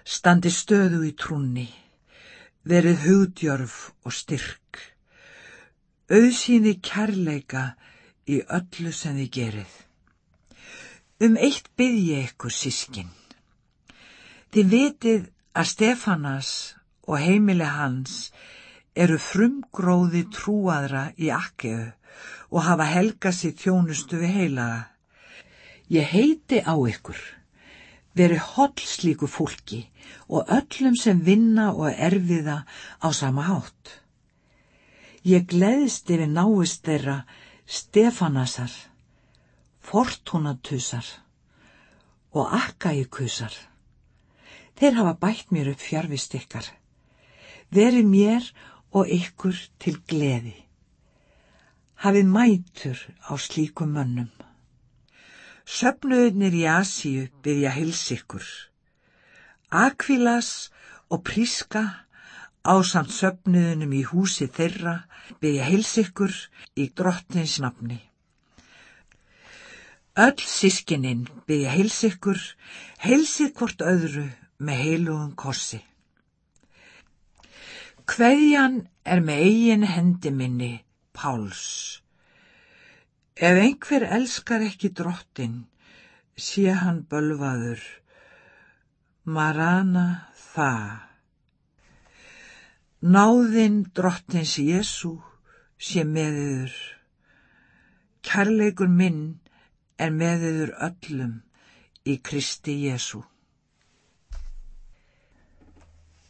standi stöðu í trúnni, verið hugdjörf og styrk, auðsýni kærleika í öllu sem þið gerið. Um eitt bygg ég ykkur sískin. Þið vitið að Stefanas og heimili hans eru frumgróði trúaðra í akkeu og hafa helga sér þjónustu við heilaga. Ég heiti á ykkur, veri holl slíku fólki og öllum sem vinna og erfiða á sama hátt. Ég gleðist yfir náist þeirra Stefanasar, Fortunatusar og Akkaikusar. Þeir hafa bætt mér upp fjárvist ykkar. Veri mér og ykkur til gleði. Hafið mætur á slíkum mönnum. Söfnuðnir í Asíu byrja hils ykkur. Akvilas og Príska ásamt söfnuðunum í húsi þeirra byrja hils ykkur í drottins nafni. Öll sískininn byrja hils ykkur, heilsið hvort öðru með heilugum kossi. Kveðjan er með eigin hendi minni, Páls. Ef einhver elskar ekki drottin, sé hann bölvaður. Marana það. Náðinn drottins Jésu sé meðiður. Kærleikur minn er meðiður öllum í Kristi Jésu.